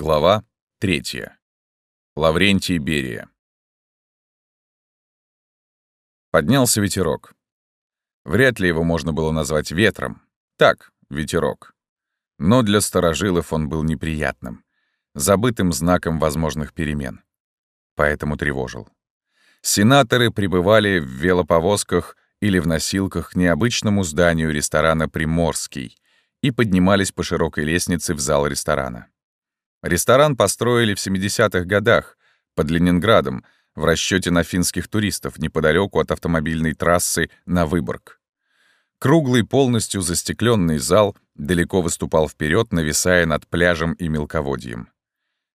Глава третья. Лаврентий Берия. Поднялся ветерок. Вряд ли его можно было назвать ветром. Так, ветерок. Но для старожилов он был неприятным, забытым знаком возможных перемен. Поэтому тревожил. Сенаторы пребывали в велоповозках или в носилках к необычному зданию ресторана «Приморский» и поднимались по широкой лестнице в зал ресторана. Ресторан построили в 70-х годах под Ленинградом в расчете на финских туристов неподалеку от автомобильной трассы на Выборг. Круглый, полностью застекленный зал далеко выступал вперед, нависая над пляжем и мелководьем.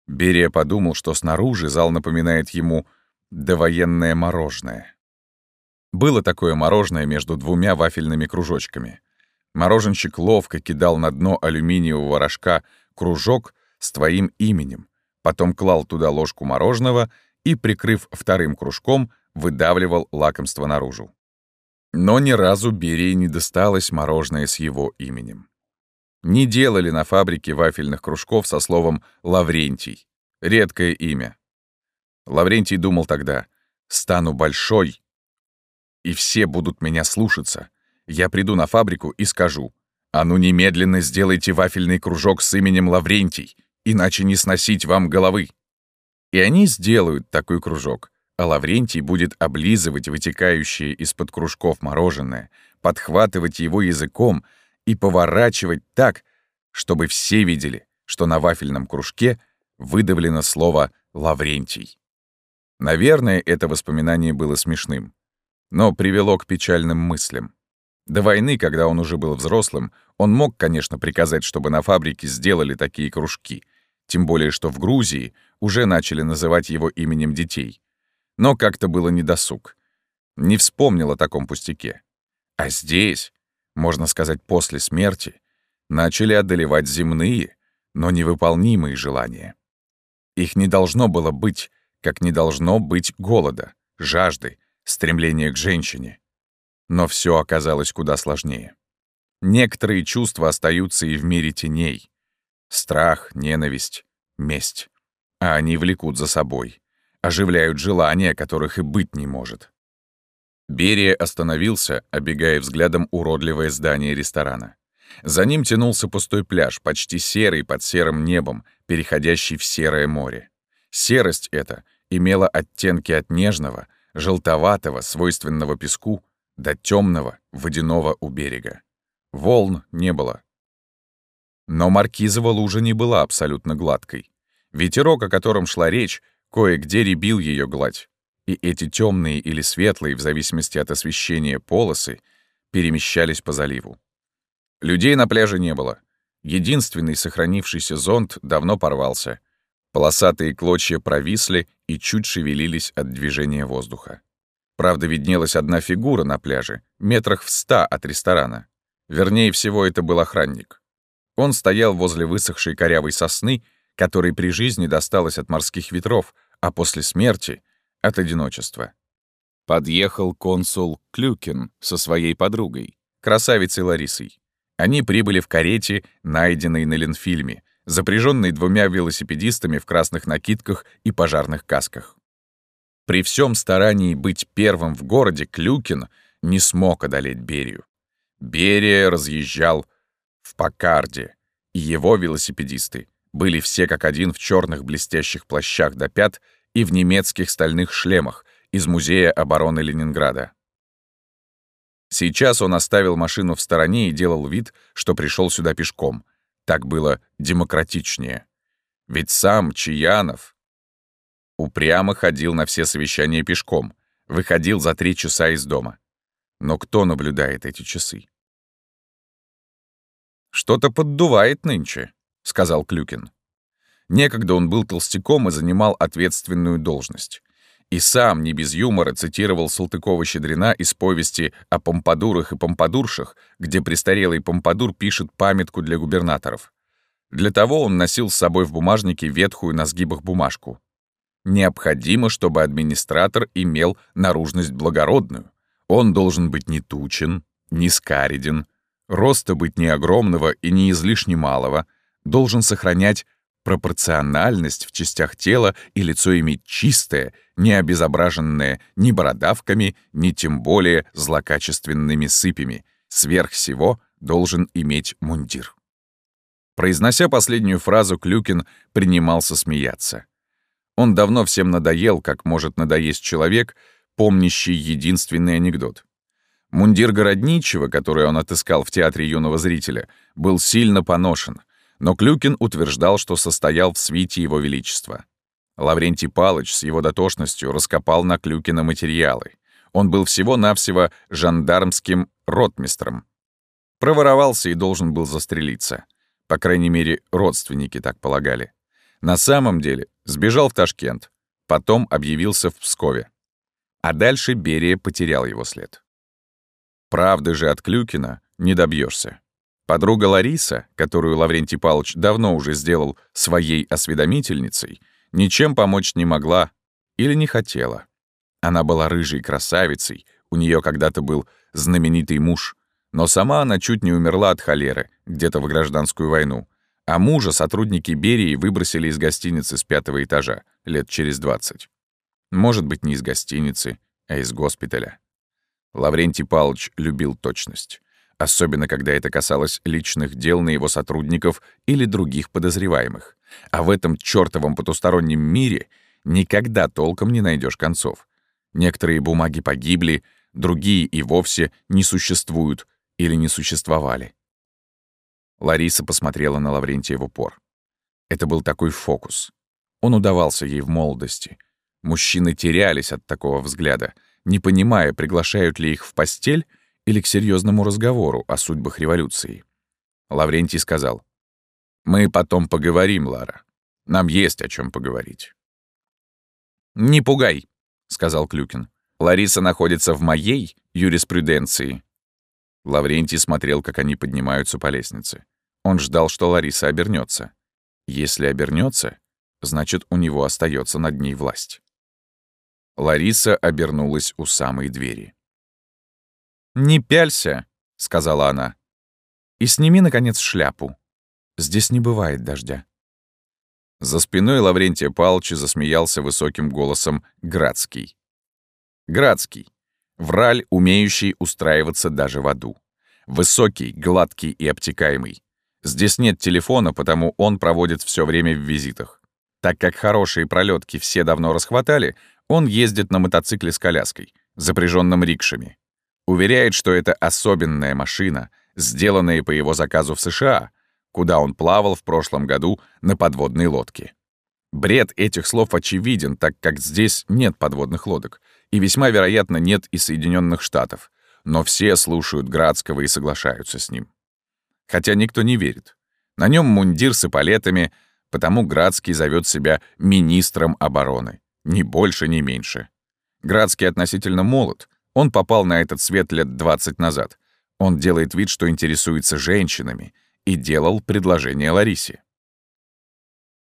Берия подумал, что снаружи зал напоминает ему довоенное мороженое. Было такое мороженое между двумя вафельными кружочками. Мороженщик ловко кидал на дно алюминиевого рожка кружок — с твоим именем, потом клал туда ложку мороженого и, прикрыв вторым кружком, выдавливал лакомство наружу. Но ни разу Берии не досталось мороженое с его именем. Не делали на фабрике вафельных кружков со словом «Лаврентий». Редкое имя. Лаврентий думал тогда «Стану большой, и все будут меня слушаться. Я приду на фабрику и скажу, «А ну немедленно сделайте вафельный кружок с именем Лаврентий иначе не сносить вам головы. И они сделают такой кружок, а Лаврентий будет облизывать вытекающее из-под кружков мороженое, подхватывать его языком и поворачивать так, чтобы все видели, что на вафельном кружке выдавлено слово «Лаврентий». Наверное, это воспоминание было смешным, но привело к печальным мыслям. До войны, когда он уже был взрослым, он мог, конечно, приказать, чтобы на фабрике сделали такие кружки — тем более, что в Грузии уже начали называть его именем детей. Но как-то было недосуг. Не вспомнил о таком пустяке. А здесь, можно сказать, после смерти, начали одолевать земные, но невыполнимые желания. Их не должно было быть, как не должно быть голода, жажды, стремления к женщине. Но все оказалось куда сложнее. Некоторые чувства остаются и в мире теней. Страх, ненависть, месть. А они влекут за собой. Оживляют желания, которых и быть не может. Берия остановился, обегая взглядом уродливое здание ресторана. За ним тянулся пустой пляж, почти серый под серым небом, переходящий в серое море. Серость эта имела оттенки от нежного, желтоватого, свойственного песку, до темного, водяного у берега. Волн не было, но маркизова лужа не была абсолютно гладкой. Ветерок, о котором шла речь, кое-где ребил ее гладь. И эти темные или светлые, в зависимости от освещения, полосы перемещались по заливу. Людей на пляже не было. Единственный сохранившийся зонт давно порвался. Полосатые клочья провисли и чуть шевелились от движения воздуха. Правда, виднелась одна фигура на пляже, метрах в ста от ресторана. Вернее всего, это был охранник. Он стоял возле высохшей корявой сосны, которой при жизни досталось от морских ветров, а после смерти — от одиночества. Подъехал консул Клюкин со своей подругой, красавицей Ларисой. Они прибыли в карете, найденной на Ленфильме, запряженной двумя велосипедистами в красных накидках и пожарных касках. При всем старании быть первым в городе Клюкин не смог одолеть Берию. Берия разъезжал в Пакарде, и его велосипедисты были все как один в черных блестящих плащах до пят и в немецких стальных шлемах из Музея обороны Ленинграда. Сейчас он оставил машину в стороне и делал вид, что пришел сюда пешком. Так было демократичнее. Ведь сам Чаянов упрямо ходил на все совещания пешком, выходил за три часа из дома. Но кто наблюдает эти часы? «Что-то поддувает нынче», — сказал Клюкин. Некогда он был толстяком и занимал ответственную должность. И сам, не без юмора, цитировал Салтыкова-Щедрина из повести о помпадурах и помпадуршах, где престарелый помпадур пишет памятку для губернаторов. Для того он носил с собой в бумажнике ветхую на сгибах бумажку. Необходимо, чтобы администратор имел наружность благородную. Он должен быть не тучен, не скариден, роста быть не огромного и не излишне малого, должен сохранять пропорциональность в частях тела и лицо иметь чистое, не обезображенное ни бородавками, ни тем более злокачественными сыпями. Сверх всего должен иметь мундир. Произнося последнюю фразу, Клюкин принимался смеяться. Он давно всем надоел, как может надоесть человек, помнящий единственный анекдот. Мундир Городничего, который он отыскал в театре юного зрителя, был сильно поношен, но Клюкин утверждал, что состоял в свите его величества. Лаврентий Палыч с его дотошностью раскопал на Клюкина материалы. Он был всего-навсего жандармским ротмистром. Проворовался и должен был застрелиться. По крайней мере, родственники так полагали. На самом деле сбежал в Ташкент, потом объявился в Пскове. А дальше Берия потерял его след. Правды же от Клюкина не добьешься. Подруга Лариса, которую Лаврентий Павлович давно уже сделал своей осведомительницей, ничем помочь не могла или не хотела. Она была рыжей красавицей, у нее когда-то был знаменитый муж, но сама она чуть не умерла от холеры, где-то в гражданскую войну, а мужа сотрудники Берии выбросили из гостиницы с пятого этажа, лет через двадцать. Может быть, не из гостиницы, а из госпиталя. Лаврентий Павлович любил точность особенно когда это касалось личных дел на его сотрудников или других подозреваемых. А в этом чёртовом потустороннем мире никогда толком не найдешь концов. Некоторые бумаги погибли, другие и вовсе не существуют или не существовали. Лариса посмотрела на Лаврентия в упор. Это был такой фокус. Он удавался ей в молодости. Мужчины терялись от такого взгляда, не понимая, приглашают ли их в постель или к серьезному разговору о судьбах революции. Лаврентий сказал, «Мы потом поговорим, Лара. Нам есть о чем поговорить». «Не пугай», — сказал Клюкин. «Лариса находится в моей юриспруденции». Лаврентий смотрел, как они поднимаются по лестнице. Он ждал, что Лариса обернется. Если обернется, значит, у него остается над ней власть. Лариса обернулась у самой двери. «Не пялься», — сказала она. «И сними, наконец, шляпу. Здесь не бывает дождя». За спиной Лаврентия Павловича засмеялся высоким голосом Градский. Градский. Враль, умеющий устраиваться даже в аду. Высокий, гладкий и обтекаемый. Здесь нет телефона, потому он проводит все время в визитах. Так как хорошие пролетки все давно расхватали, он ездит на мотоцикле с коляской, запряженным рикшами. Уверяет, что это особенная машина, сделанная по его заказу в США, куда он плавал в прошлом году на подводной лодке. Бред этих слов очевиден, так как здесь нет подводных лодок, и весьма вероятно нет и Соединенных Штатов, но все слушают Градского и соглашаются с ним. Хотя никто не верит. На нем мундир с эполетами, потому Градский зовет себя министром обороны. Ни больше, ни меньше. Градский относительно молод, он попал на этот свет лет 20 назад. Он делает вид, что интересуется женщинами, и делал предложение Ларисе.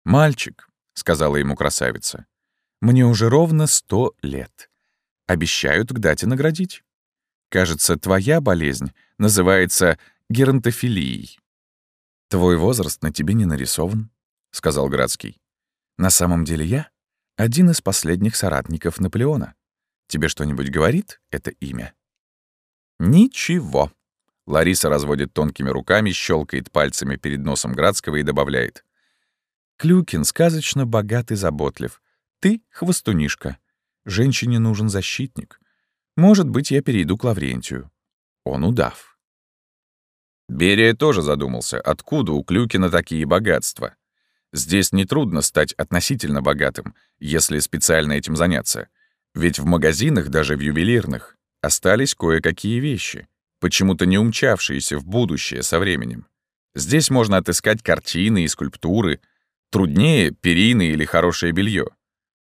«Мальчик», — сказала ему красавица, — «мне уже ровно сто лет. Обещают к дате наградить. Кажется, твоя болезнь называется геронтофилией». «Твой возраст на тебе не нарисован», — сказал Градский. «На самом деле я — один из последних соратников Наполеона. Тебе что-нибудь говорит это имя?» «Ничего». Лариса разводит тонкими руками, щелкает пальцами перед носом Градского и добавляет. «Клюкин сказочно богат и заботлив. Ты — хвостунишка. Женщине нужен защитник. Может быть, я перейду к Лаврентию. Он удав». Берия тоже задумался, откуда у Клюкина такие богатства. Здесь нетрудно стать относительно богатым, если специально этим заняться. Ведь в магазинах, даже в ювелирных, остались кое-какие вещи, почему-то не умчавшиеся в будущее со временем. Здесь можно отыскать картины и скульптуры, труднее — перины или хорошее белье.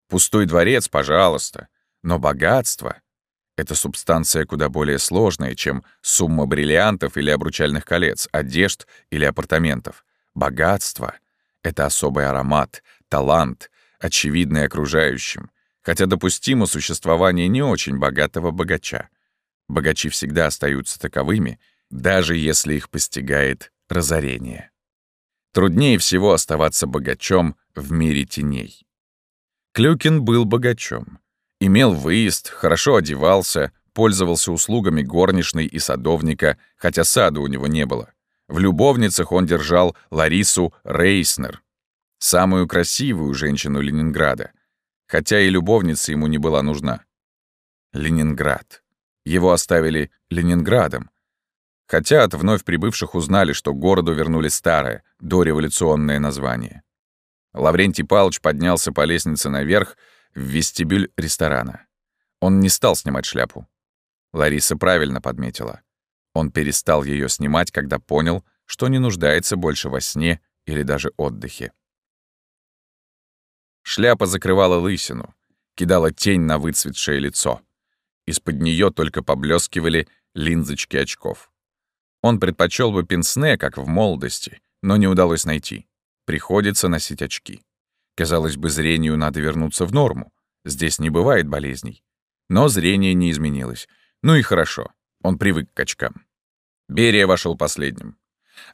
Пустой дворец, пожалуйста, но богатство — это субстанция куда более сложная, чем сумма бриллиантов или обручальных колец, одежд или апартаментов. Богатство — это особый аромат, талант, очевидный окружающим, хотя допустимо существование не очень богатого богача. Богачи всегда остаются таковыми, даже если их постигает разорение. Труднее всего оставаться богачом в мире теней. Клюкин был богачом. Имел выезд, хорошо одевался, пользовался услугами горничной и садовника, хотя сада у него не было. В любовницах он держал Ларису Рейснер, самую красивую женщину Ленинграда, хотя и любовница ему не была нужна. Ленинград. Его оставили Ленинградом. Хотя от вновь прибывших узнали, что городу вернули старое, дореволюционное название. Лаврентий Павлович поднялся по лестнице наверх в вестибюль ресторана. Он не стал снимать шляпу. Лариса правильно подметила. Он перестал ее снимать, когда понял, что не нуждается больше во сне или даже отдыхе. Шляпа закрывала лысину, кидала тень на выцветшее лицо. Из-под нее только поблескивали линзочки очков. Он предпочел бы пенсне, как в молодости, но не удалось найти. Приходится носить очки. Казалось бы, зрению надо вернуться в норму. Здесь не бывает болезней. Но зрение не изменилось. Ну и хорошо. Он привык к очкам. Берия вошел последним.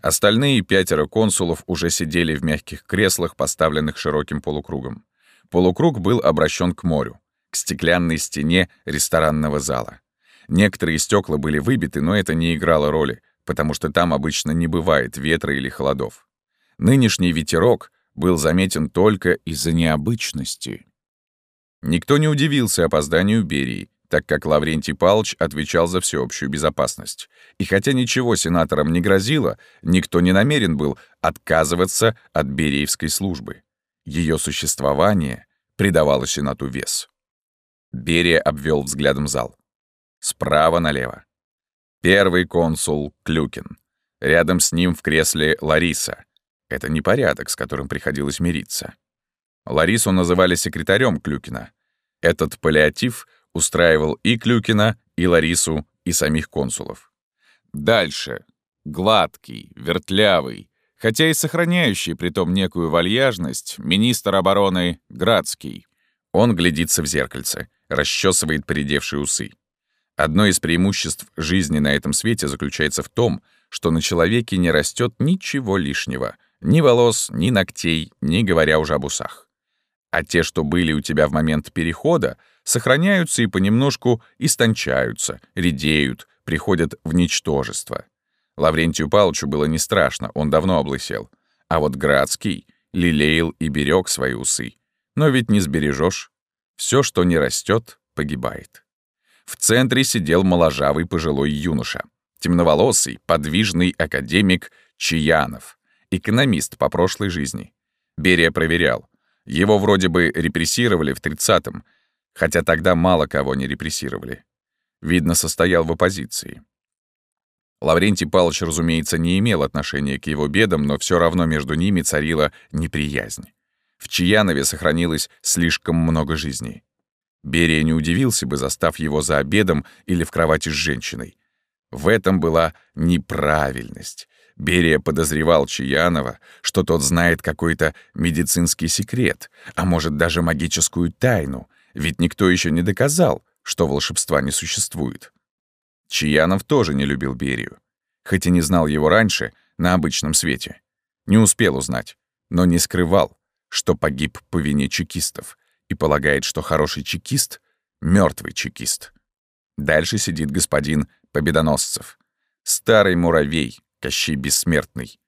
Остальные пятеро консулов уже сидели в мягких креслах, поставленных широким полукругом. Полукруг был обращен к морю, к стеклянной стене ресторанного зала. Некоторые стекла были выбиты, но это не играло роли, потому что там обычно не бывает ветра или холодов. Нынешний ветерок был заметен только из-за необычности. Никто не удивился опозданию Берии, так как Лаврентий Палч отвечал за всеобщую безопасность. И хотя ничего сенаторам не грозило, никто не намерен был отказываться от Бериевской службы. Ее существование придавало Сенату вес. Берия обвел взглядом зал. Справа налево. Первый консул Клюкин. Рядом с ним в кресле Лариса. Это непорядок, с которым приходилось мириться. Ларису называли секретарем Клюкина. Этот паллиатив — устраивал и Клюкина, и Ларису, и самих консулов. Дальше. Гладкий, вертлявый, хотя и сохраняющий притом некую вальяжность, министр обороны Градский. Он глядится в зеркальце, расчесывает поредевшие усы. Одно из преимуществ жизни на этом свете заключается в том, что на человеке не растет ничего лишнего. Ни волос, ни ногтей, не говоря уже об усах. А те, что были у тебя в момент перехода, сохраняются и понемножку истончаются, редеют, приходят в ничтожество. Лаврентию Павловичу было не страшно, он давно облысел. А вот Градский лелеял и берег свои усы. Но ведь не сбережешь. Все, что не растет, погибает. В центре сидел моложавый пожилой юноша, темноволосый, подвижный академик Чаянов, экономист по прошлой жизни. Берия проверял. Его вроде бы репрессировали в 30-м, хотя тогда мало кого не репрессировали. Видно, состоял в оппозиции. Лаврентий Павлович, разумеется, не имел отношения к его бедам, но все равно между ними царила неприязнь. В Чаянове сохранилось слишком много жизней. Берия не удивился бы, застав его за обедом или в кровати с женщиной. В этом была неправильность. Берия подозревал Чаянова, что тот знает какой-то медицинский секрет, а может даже магическую тайну, ведь никто еще не доказал, что волшебства не существует. Чаянов тоже не любил Берию, хоть и не знал его раньше на обычном свете. Не успел узнать, но не скрывал, что погиб по вине чекистов и полагает, что хороший чекист — мертвый чекист. Дальше сидит господин Победоносцев, старый муравей, Кощей Бессмертный.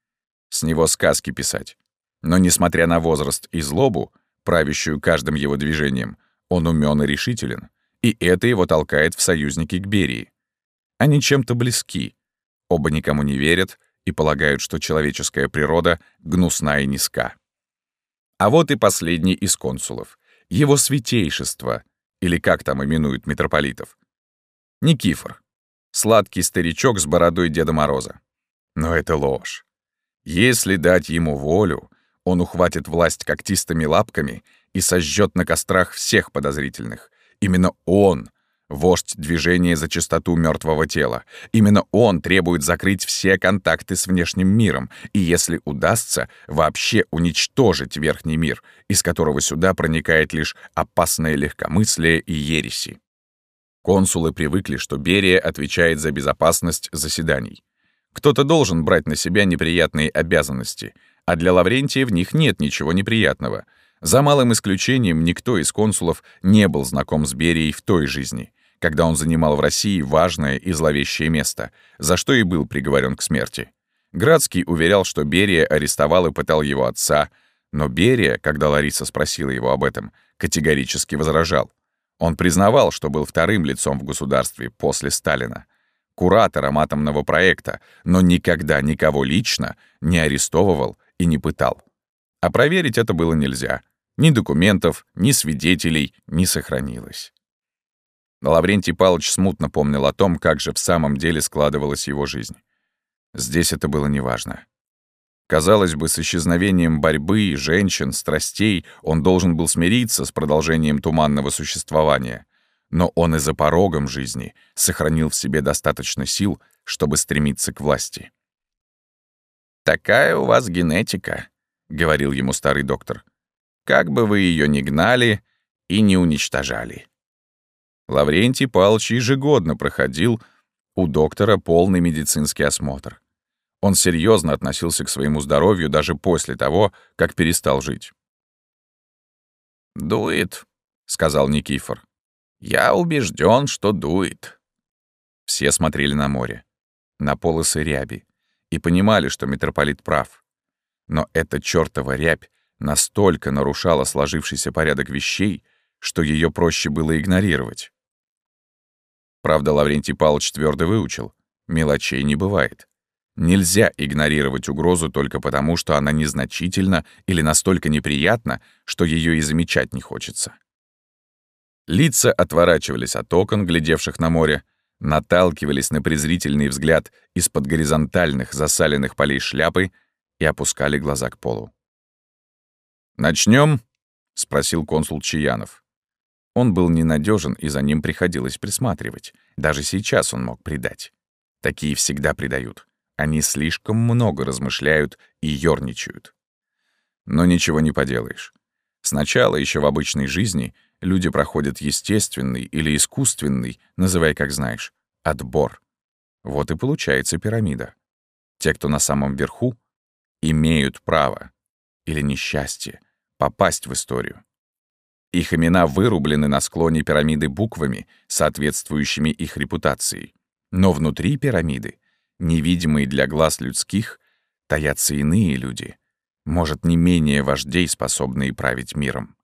С него сказки писать. Но, несмотря на возраст и злобу, правящую каждым его движением, он умен и решителен, и это его толкает в союзники к Берии. Они чем-то близки, оба никому не верят и полагают, что человеческая природа гнусна и низка. А вот и последний из консулов, его святейшество, или как там именуют митрополитов. Никифор, сладкий старичок с бородой Деда Мороза. Но это ложь. Если дать ему волю, он ухватит власть когтистыми лапками и сожжет на кострах всех подозрительных. Именно он — вождь движения за чистоту мертвого тела. Именно он требует закрыть все контакты с внешним миром, и если удастся, вообще уничтожить верхний мир, из которого сюда проникает лишь опасное легкомыслие и ереси. Консулы привыкли, что Берия отвечает за безопасность заседаний. Кто-то должен брать на себя неприятные обязанности, а для Лаврентия в них нет ничего неприятного. За малым исключением никто из консулов не был знаком с Берией в той жизни, когда он занимал в России важное и зловещее место, за что и был приговорен к смерти. Градский уверял, что Берия арестовал и пытал его отца, но Берия, когда Лариса спросила его об этом, категорически возражал. Он признавал, что был вторым лицом в государстве после Сталина, куратором атомного проекта, но никогда никого лично не арестовывал и не пытал. А проверить это было нельзя. Ни документов, ни свидетелей не сохранилось. Лаврентий Павлович смутно помнил о том, как же в самом деле складывалась его жизнь. Здесь это было неважно. Казалось бы, с исчезновением борьбы, женщин, страстей он должен был смириться с продолжением туманного существования. Но он и за порогом жизни сохранил в себе достаточно сил, чтобы стремиться к власти. «Такая у вас генетика», — говорил ему старый доктор. «Как бы вы ее ни гнали и не уничтожали». Лаврентий Павлович ежегодно проходил у доктора полный медицинский осмотр. Он серьезно относился к своему здоровью даже после того, как перестал жить. «Дует», — сказал Никифор. «Я убежден, что дует». Все смотрели на море, на полосы ряби, и понимали, что митрополит прав. Но эта чёртова рябь настолько нарушала сложившийся порядок вещей, что ее проще было игнорировать. Правда, Лаврентий Павлович твердо выучил — мелочей не бывает. Нельзя игнорировать угрозу только потому, что она незначительна или настолько неприятна, что ее и замечать не хочется. Лица отворачивались от окон, глядевших на море, наталкивались на презрительный взгляд из-под горизонтальных засаленных полей шляпы и опускали глаза к полу. Начнем? спросил консул Чаянов. Он был ненадежен, и за ним приходилось присматривать. Даже сейчас он мог предать. Такие всегда предают. Они слишком много размышляют и ёрничают. Но ничего не поделаешь. Сначала, еще в обычной жизни, люди проходят естественный или искусственный, называй как знаешь, отбор. Вот и получается пирамида. Те, кто на самом верху, имеют право или несчастье попасть в историю. Их имена вырублены на склоне пирамиды буквами, соответствующими их репутации. Но внутри пирамиды невидимые для глаз людских, таятся иные люди, может, не менее вождей, способные править миром.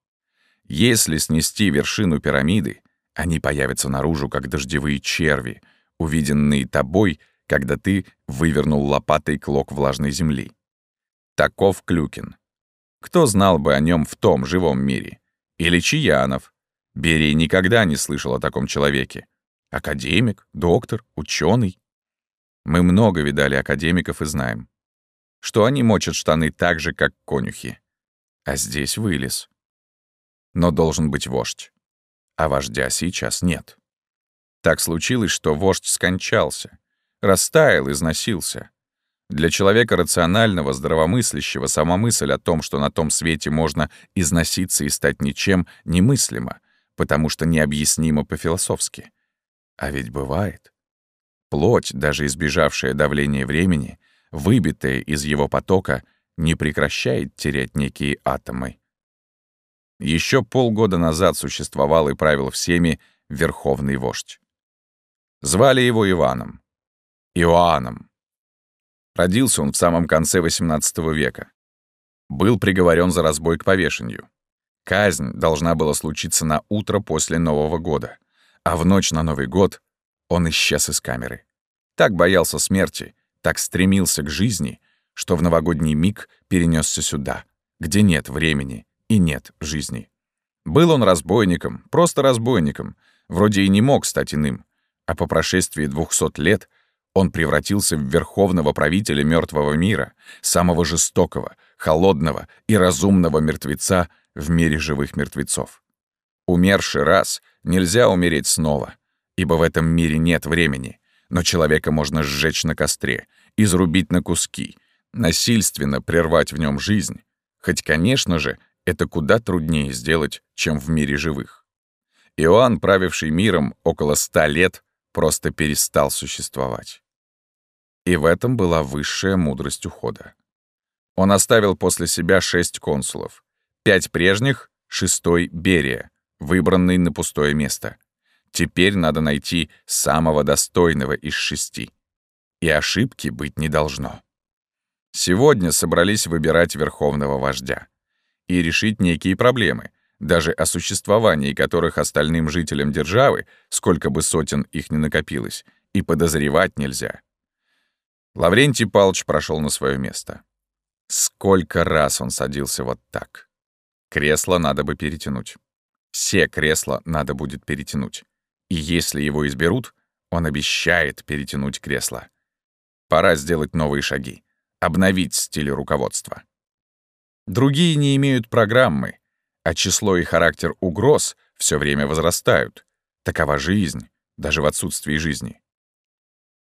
Если снести вершину пирамиды, они появятся наружу, как дождевые черви, увиденные тобой, когда ты вывернул лопатой клок влажной земли. Таков Клюкин. Кто знал бы о нем в том живом мире? Или Чаянов? Берий никогда не слышал о таком человеке. Академик, доктор, ученый. Мы много видали академиков и знаем, что они мочат штаны так же, как конюхи. А здесь вылез. Но должен быть вождь. А вождя сейчас нет. Так случилось, что вождь скончался, растаял, износился. Для человека рационального, здравомыслящего сама мысль о том, что на том свете можно износиться и стать ничем, немыслима, потому что необъяснимо по-философски. А ведь бывает. Плоть, даже избежавшая давления времени, выбитая из его потока, не прекращает терять некие атомы. Еще полгода назад существовал и правил всеми верховный вождь. Звали его Иваном. Иоанном. Родился он в самом конце XVIII века. Был приговорен за разбой к повешению. Казнь должна была случиться на утро после Нового года, а в ночь на Новый год он исчез из камеры. Так боялся смерти, так стремился к жизни, что в новогодний миг перенесся сюда, где нет времени и нет жизни. Был он разбойником, просто разбойником, вроде и не мог стать иным, а по прошествии двухсот лет он превратился в верховного правителя мертвого мира, самого жестокого, холодного и разумного мертвеца в мире живых мертвецов. Умерший раз нельзя умереть снова — ибо в этом мире нет времени, но человека можно сжечь на костре, изрубить на куски, насильственно прервать в нем жизнь, хоть, конечно же, это куда труднее сделать, чем в мире живых. Иоанн, правивший миром около ста лет, просто перестал существовать. И в этом была высшая мудрость ухода. Он оставил после себя шесть консулов. Пять прежних, шестой — Берия, выбранный на пустое место. Теперь надо найти самого достойного из шести. И ошибки быть не должно. Сегодня собрались выбирать верховного вождя и решить некие проблемы, даже о существовании которых остальным жителям державы, сколько бы сотен их ни накопилось, и подозревать нельзя. Лаврентий Палч прошел на свое место. Сколько раз он садился вот так. Кресло надо бы перетянуть. Все кресла надо будет перетянуть. И если его изберут, он обещает перетянуть кресло. Пора сделать новые шаги, обновить стиль руководства. Другие не имеют программы, а число и характер угроз все время возрастают. Такова жизнь, даже в отсутствии жизни.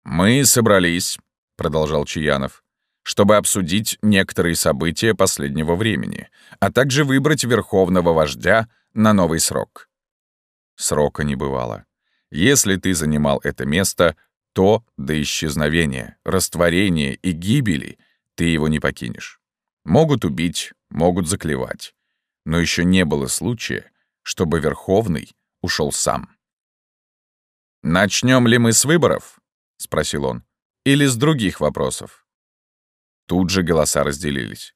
«Мы собрались», — продолжал Чаянов, чтобы обсудить некоторые события последнего времени, а также выбрать верховного вождя на новый срок. Срока не бывало. Если ты занимал это место, то до исчезновения, растворения и гибели ты его не покинешь. Могут убить, могут заклевать. Но еще не было случая, чтобы Верховный ушел сам. «Начнем ли мы с выборов?» — спросил он. «Или с других вопросов?» Тут же голоса разделились.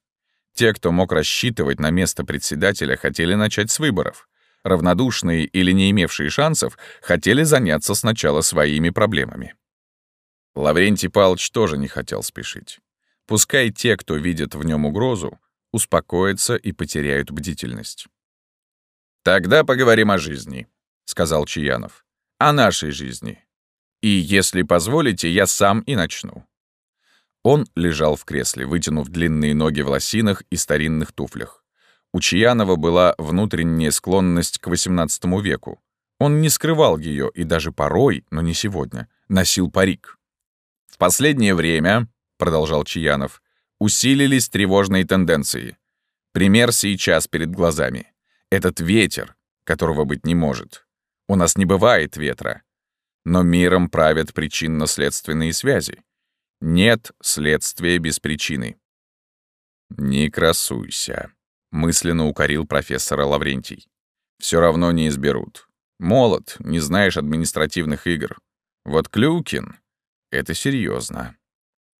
Те, кто мог рассчитывать на место председателя, хотели начать с выборов. Равнодушные или не имевшие шансов хотели заняться сначала своими проблемами. Лаврентий Павлович тоже не хотел спешить. Пускай те, кто видит в нем угрозу, успокоятся и потеряют бдительность. «Тогда поговорим о жизни», — сказал Чаянов. «О нашей жизни. И, если позволите, я сам и начну». Он лежал в кресле, вытянув длинные ноги в лосинах и старинных туфлях. У Чаянова была внутренняя склонность к XVIII веку. Он не скрывал ее и даже порой, но не сегодня, носил парик. «В последнее время», — продолжал Чаянов, усилились тревожные тенденции. Пример сейчас перед глазами. Этот ветер, которого быть не может. У нас не бывает ветра. Но миром правят причинно-следственные связи. Нет следствия без причины. «Не красуйся», — мысленно укорил профессора Лаврентий. Все равно не изберут. Молод, не знаешь административных игр. Вот Клюкин — это серьезно.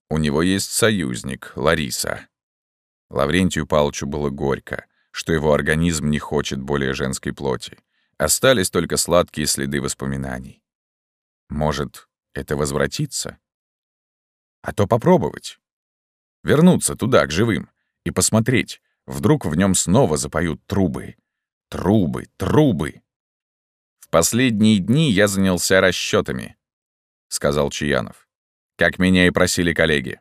У него есть союзник, Лариса. Лаврентию Палчу было горько, что его организм не хочет более женской плоти. Остались только сладкие следы воспоминаний. Может, это возвратиться? А то попробовать. Вернуться туда, к живым, и посмотреть, вдруг в нем снова запоют трубы. Трубы, трубы. В последние дни я занялся расчетами, сказал Чаянов. Как меня и просили коллеги.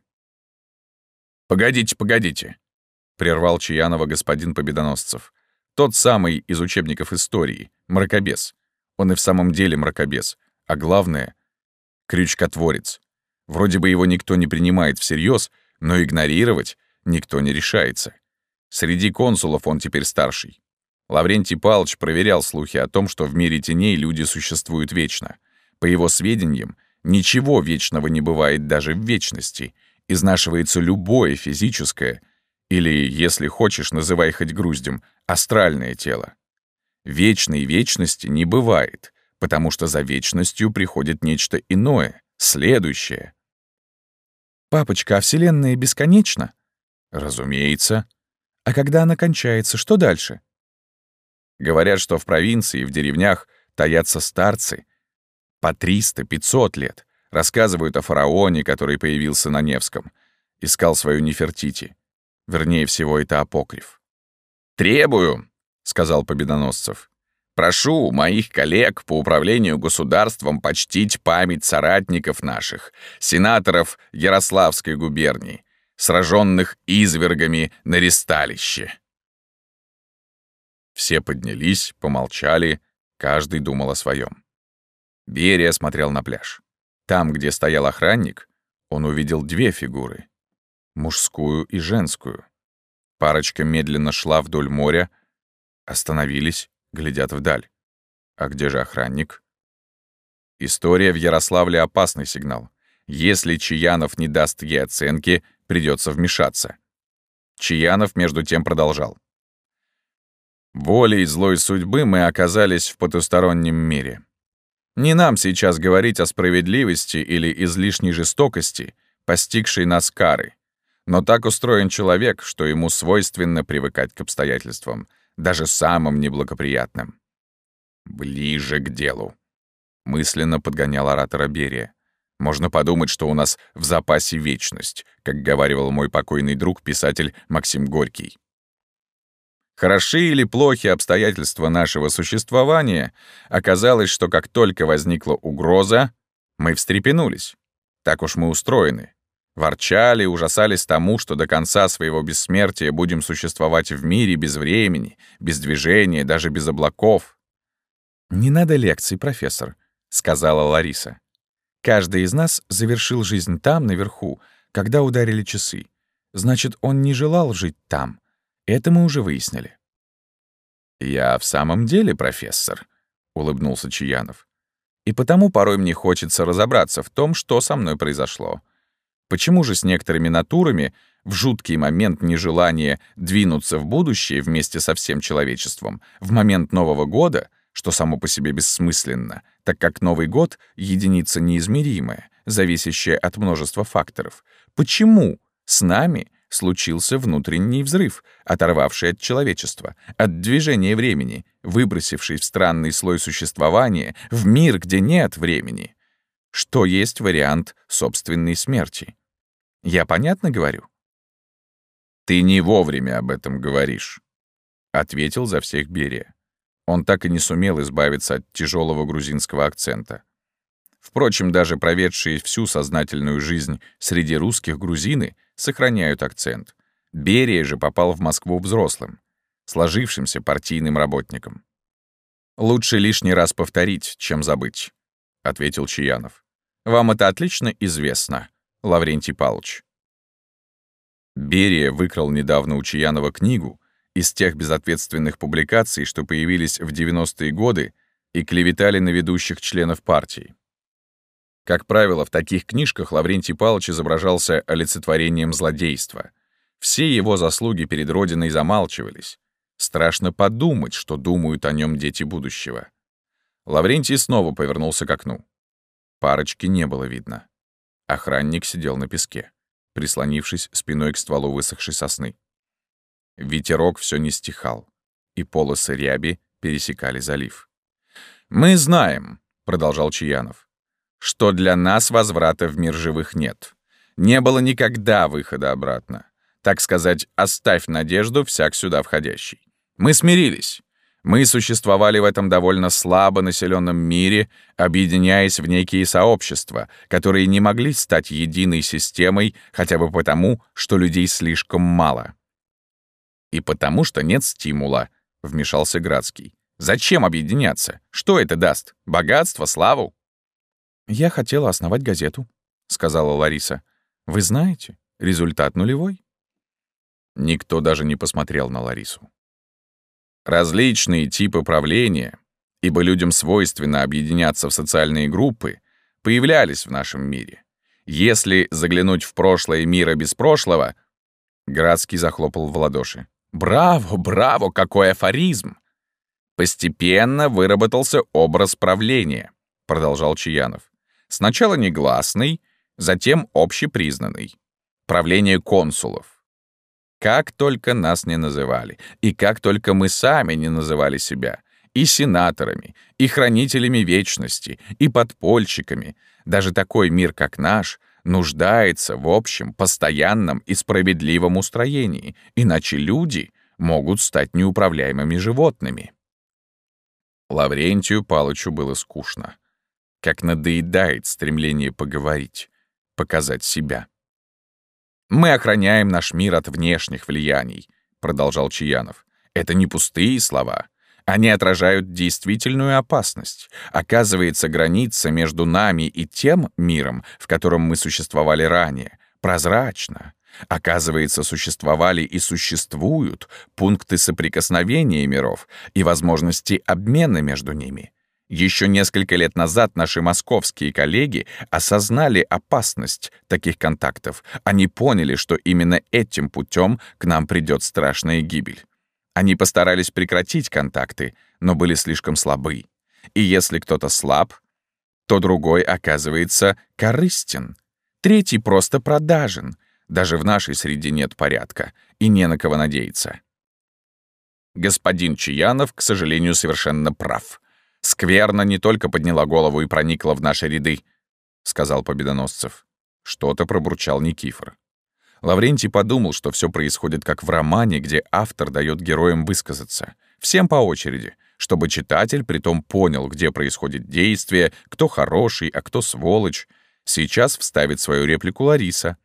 «Погодите, погодите», — прервал Чаянова господин Победоносцев. Тот самый из учебников истории, мракобес. Он и в самом деле мракобес, а главное — крючкотворец. Вроде бы его никто не принимает всерьез, но игнорировать никто не решается. Среди консулов он теперь старший. Лаврентий Павлович проверял слухи о том, что в мире теней люди существуют вечно. По его сведениям, ничего вечного не бывает даже в вечности. Изнашивается любое физическое, или, если хочешь, называй хоть груздем, астральное тело. Вечной вечности не бывает, потому что за вечностью приходит нечто иное, следующее. «Папочка, а Вселенная бесконечна?» «Разумеется. А когда она кончается, что дальше?» Говорят, что в провинции, в деревнях таятся старцы. По 300-500 лет. Рассказывают о фараоне, который появился на Невском. Искал свою Нефертити. Вернее всего, это апокриф. «Требую», — сказал Победоносцев. «Прошу моих коллег по управлению государством почтить память соратников наших, сенаторов Ярославской губернии, сраженных извергами на ресталище». Все поднялись, помолчали, каждый думал о своем. Берия смотрел на пляж. Там, где стоял охранник, он увидел две фигуры — мужскую и женскую. Парочка медленно шла вдоль моря, остановились, глядят вдаль. А где же охранник? История в Ярославле — опасный сигнал. Если Чаянов не даст ей оценки, придется вмешаться. Чаянов между тем продолжал. Волей злой судьбы мы оказались в потустороннем мире. Не нам сейчас говорить о справедливости или излишней жестокости, постигшей нас кары. Но так устроен человек, что ему свойственно привыкать к обстоятельствам, даже самым неблагоприятным. «Ближе к делу», — мысленно подгонял оратора Берия. «Можно подумать, что у нас в запасе вечность», как говаривал мой покойный друг, писатель Максим Горький. Хороши или плохи обстоятельства нашего существования, оказалось, что как только возникла угроза, мы встрепенулись. Так уж мы устроены. Ворчали, ужасались тому, что до конца своего бессмертия будем существовать в мире без времени, без движения, даже без облаков. «Не надо лекций, профессор», — сказала Лариса. «Каждый из нас завершил жизнь там, наверху, когда ударили часы. Значит, он не желал жить там. Это мы уже выяснили». «Я в самом деле профессор», — улыбнулся Чаянов. «И потому порой мне хочется разобраться в том, что со мной произошло. Почему же с некоторыми натурами в жуткий момент нежелания двинуться в будущее вместе со всем человечеством, в момент Нового года, что само по себе бессмысленно, так как Новый год — единица неизмеримая, зависящая от множества факторов, почему с нами — случился внутренний взрыв, оторвавший от человечества, от движения времени, выбросивший в странный слой существования, в мир, где нет времени. Что есть вариант собственной смерти? Я понятно говорю? «Ты не вовремя об этом говоришь», — ответил за всех Берия. Он так и не сумел избавиться от тяжелого грузинского акцента. Впрочем, даже проведшие всю сознательную жизнь среди русских грузины сохраняют акцент. Берия же попал в Москву взрослым, сложившимся партийным работником. «Лучше лишний раз повторить, чем забыть», — ответил Чаянов. «Вам это отлично известно, Лаврентий Павлович». Берия выкрал недавно у Чаянова книгу из тех безответственных публикаций, что появились в 90-е годы и клеветали на ведущих членов партии. Как правило, в таких книжках Лаврентий Павлович изображался олицетворением злодейства. Все его заслуги перед Родиной замалчивались. Страшно подумать, что думают о нем дети будущего. Лаврентий снова повернулся к окну. Парочки не было видно. Охранник сидел на песке, прислонившись спиной к стволу высохшей сосны. Ветерок все не стихал, и полосы ряби пересекали залив. «Мы знаем», — продолжал Чаянов, что для нас возврата в мир живых нет. Не было никогда выхода обратно. Так сказать, оставь надежду всяк сюда входящий. Мы смирились. Мы существовали в этом довольно слабо населенном мире, объединяясь в некие сообщества, которые не могли стать единой системой хотя бы потому, что людей слишком мало. И потому, что нет стимула, — вмешался Градский. Зачем объединяться? Что это даст? Богатство, славу? «Я хотела основать газету», — сказала Лариса. «Вы знаете, результат нулевой». Никто даже не посмотрел на Ларису. Различные типы правления, ибо людям свойственно объединяться в социальные группы, появлялись в нашем мире. Если заглянуть в прошлое мира без прошлого... Градский захлопал в ладоши. «Браво, браво, какой афоризм!» Постепенно выработался образ правления, продолжал Чаянов. Сначала негласный, затем общепризнанный. Правление консулов. Как только нас не называли, и как только мы сами не называли себя, и сенаторами, и хранителями вечности, и подпольщиками, даже такой мир, как наш, нуждается в общем, постоянном и справедливом устроении, иначе люди могут стать неуправляемыми животными. Лаврентию Палычу было скучно как надоедает стремление поговорить, показать себя. «Мы охраняем наш мир от внешних влияний», — продолжал Чаянов. «Это не пустые слова. Они отражают действительную опасность. Оказывается, граница между нами и тем миром, в котором мы существовали ранее, прозрачна. Оказывается, существовали и существуют пункты соприкосновения миров и возможности обмена между ними. Еще несколько лет назад наши московские коллеги осознали опасность таких контактов. Они поняли, что именно этим путем к нам придет страшная гибель. Они постарались прекратить контакты, но были слишком слабы. И если кто-то слаб, то другой оказывается корыстен. Третий просто продажен. Даже в нашей среде нет порядка, и не на кого надеяться. Господин Чаянов, к сожалению, совершенно прав. Скверно не только подняла голову и проникла в наши ряды, — сказал Победоносцев. Что-то пробурчал Никифор. Лаврентий подумал, что все происходит как в романе, где автор дает героям высказаться. Всем по очереди, чтобы читатель притом понял, где происходит действие, кто хороший, а кто сволочь. Сейчас вставит свою реплику Лариса.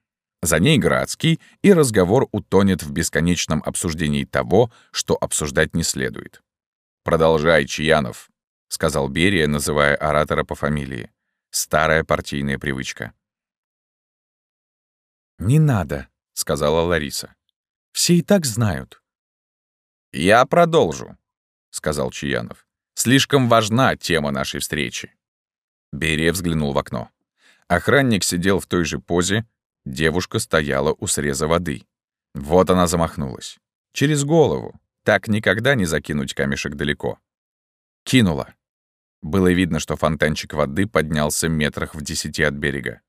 За ней Градский, и разговор утонет в бесконечном обсуждении того, что обсуждать не следует. «Продолжай, Чаянов», — сказал Берия, называя оратора по фамилии. Старая партийная привычка. «Не надо», — сказала Лариса. «Все и так знают». «Я продолжу», — сказал Чаянов. «Слишком важна тема нашей встречи». Берия взглянул в окно. Охранник сидел в той же позе, девушка стояла у среза воды. Вот она замахнулась. Через голову. Так никогда не закинуть камешек далеко. Кинула. Было видно, что фонтанчик воды поднялся метрах в десяти от берега.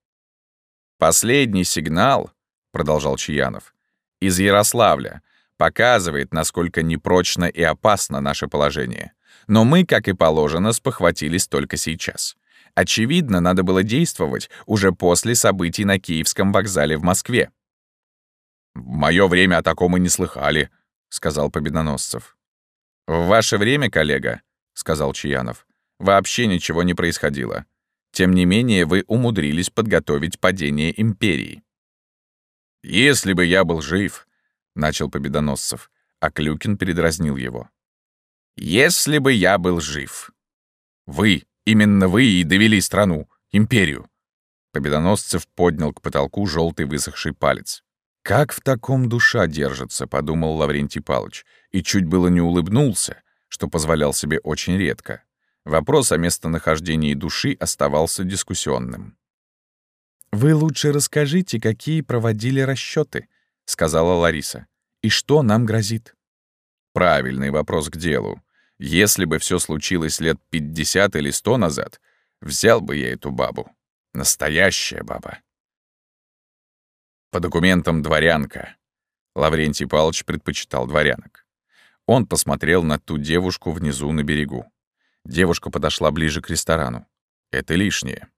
«Последний сигнал», — продолжал Чаянов, — «из Ярославля, показывает, насколько непрочно и опасно наше положение. Но мы, как и положено, спохватились только сейчас. Очевидно, надо было действовать уже после событий на Киевском вокзале в Москве. «В моё время о таком и не слыхали», — сказал Победоносцев. «В ваше время, коллега», — сказал Чаянов, вообще ничего не происходило. Тем не менее, вы умудрились подготовить падение империи. «Если бы я был жив», — начал Победоносцев, а Клюкин передразнил его. «Если бы я был жив». «Вы, именно вы и довели страну, империю». Победоносцев поднял к потолку желтый высохший палец. «Как в таком душа держится», — подумал Лаврентий Палыч, и чуть было не улыбнулся, что позволял себе очень редко. Вопрос о местонахождении души оставался дискуссионным. «Вы лучше расскажите, какие проводили расчеты, сказала Лариса. «И что нам грозит?» Правильный вопрос к делу. Если бы все случилось лет 50 или 100 назад, взял бы я эту бабу. Настоящая баба. По документам дворянка. Лаврентий Павлович предпочитал дворянок. Он посмотрел на ту девушку внизу на берегу. Девушка подошла ближе к ресторану. Это лишнее.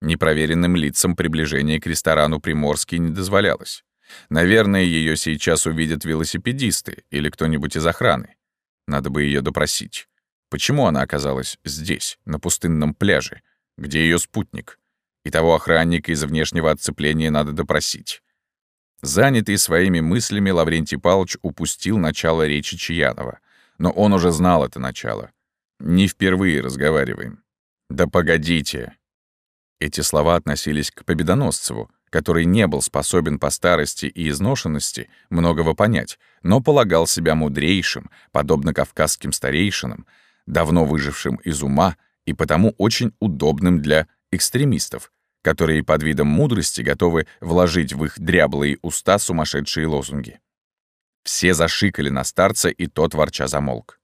Непроверенным лицам приближение к ресторану Приморский не дозволялось. Наверное, ее сейчас увидят велосипедисты или кто-нибудь из охраны. Надо бы ее допросить. Почему она оказалась здесь, на пустынном пляже? Где ее спутник? И того охранника из внешнего отцепления надо допросить. Занятый своими мыслями, Лаврентий Павлович упустил начало речи Чаянова. Но он уже знал это начало. Не впервые разговариваем. Да погодите. Эти слова относились к Победоносцеву, который не был способен по старости и изношенности многого понять, но полагал себя мудрейшим, подобно кавказским старейшинам, давно выжившим из ума и потому очень удобным для экстремистов, которые под видом мудрости готовы вложить в их дряблые уста сумасшедшие лозунги. Все зашикали на старца, и тот ворча замолк.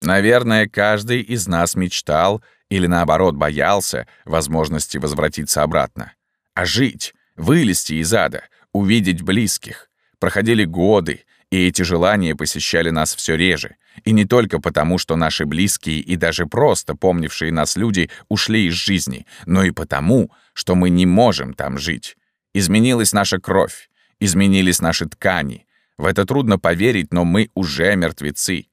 Наверное, каждый из нас мечтал или, наоборот, боялся возможности возвратиться обратно. А жить, вылезти из ада, увидеть близких. Проходили годы, и эти желания посещали нас все реже. И не только потому, что наши близкие и даже просто помнившие нас люди ушли из жизни, но и потому, что мы не можем там жить. Изменилась наша кровь, изменились наши ткани. В это трудно поверить, но мы уже мертвецы.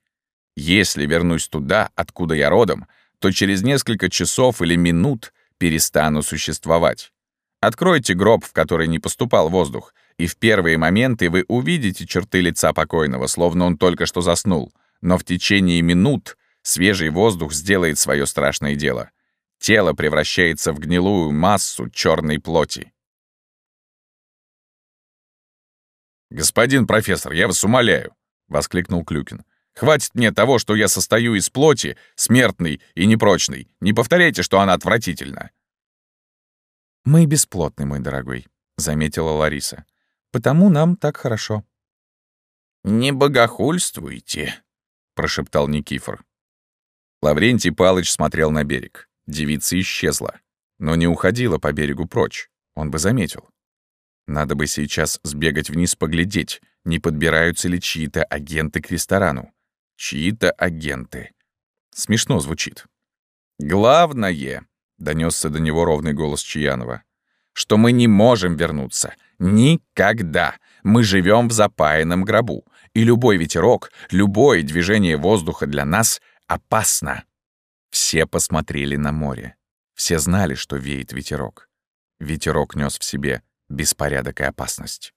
Если вернусь туда, откуда я родом, то через несколько часов или минут перестану существовать. Откройте гроб, в который не поступал воздух, и в первые моменты вы увидите черты лица покойного, словно он только что заснул. Но в течение минут свежий воздух сделает свое страшное дело. Тело превращается в гнилую массу черной плоти. «Господин профессор, я вас умоляю», — воскликнул Клюкин. Хватит мне того, что я состою из плоти, смертный и непрочный. Не повторяйте, что она отвратительна». «Мы бесплотны, мой дорогой», — заметила Лариса. «Потому нам так хорошо». «Не богохульствуйте», — прошептал Никифор. Лаврентий Палыч смотрел на берег. Девица исчезла, но не уходила по берегу прочь. Он бы заметил. Надо бы сейчас сбегать вниз поглядеть, не подбираются ли чьи-то агенты к ресторану. Чьи-то агенты. Смешно звучит. «Главное», — донесся до него ровный голос Чаянова, «что мы не можем вернуться. Никогда. Мы живем в запаянном гробу. И любой ветерок, любое движение воздуха для нас опасно». Все посмотрели на море. Все знали, что веет ветерок. Ветерок нес в себе беспорядок и опасность.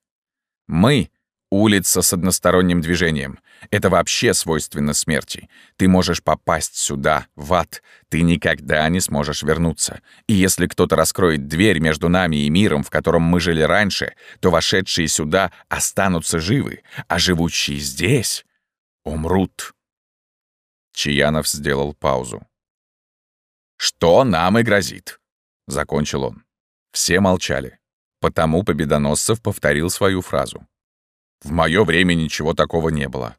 Мы — улица с односторонним движением. Это вообще свойственно смерти. Ты можешь попасть сюда, в ад. Ты никогда не сможешь вернуться. И если кто-то раскроет дверь между нами и миром, в котором мы жили раньше, то вошедшие сюда останутся живы, а живущие здесь умрут. Чаянов сделал паузу. «Что нам и грозит?» — закончил он. Все молчали. Потому Победоносцев повторил свою фразу. «В мое время ничего такого не было».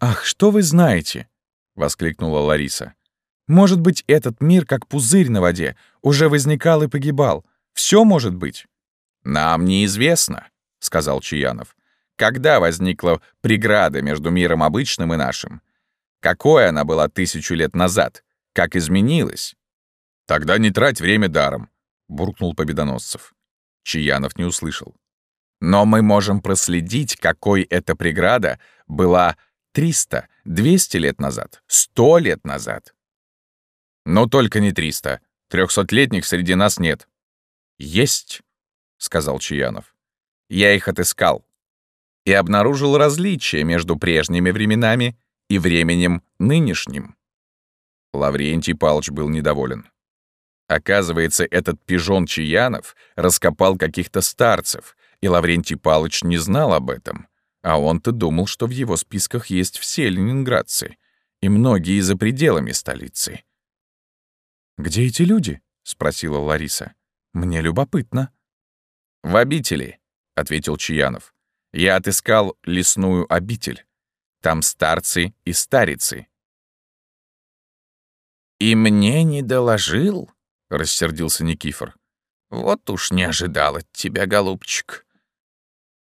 «Ах, что вы знаете?» — воскликнула Лариса. «Может быть, этот мир, как пузырь на воде, уже возникал и погибал. Все может быть». «Нам неизвестно», — сказал Чаянов. «Когда возникла преграда между миром обычным и нашим? Какой она была тысячу лет назад? Как изменилась?» «Тогда не трать время даром», — буркнул Победоносцев. Чаянов не услышал. Но мы можем проследить, какой эта преграда была 300, 200 лет назад, 100 лет назад. Но только не 300. Трехсотлетних среди нас нет. Есть, сказал Чаянов. Я их отыскал и обнаружил различия между прежними временами и временем нынешним. Лаврентий Палыч был недоволен. Оказывается, этот пижон Чаянов раскопал каких-то старцев, и Лаврентий Палыч не знал об этом. А он-то думал, что в его списках есть все ленинградцы, и многие за пределами столицы. «Где эти люди?» — спросила Лариса. «Мне любопытно». «В обители», — ответил Чаянов. «Я отыскал лесную обитель. Там старцы и старицы». «И мне не доложил?» — рассердился Никифор. «Вот уж не ожидал от тебя, голубчик».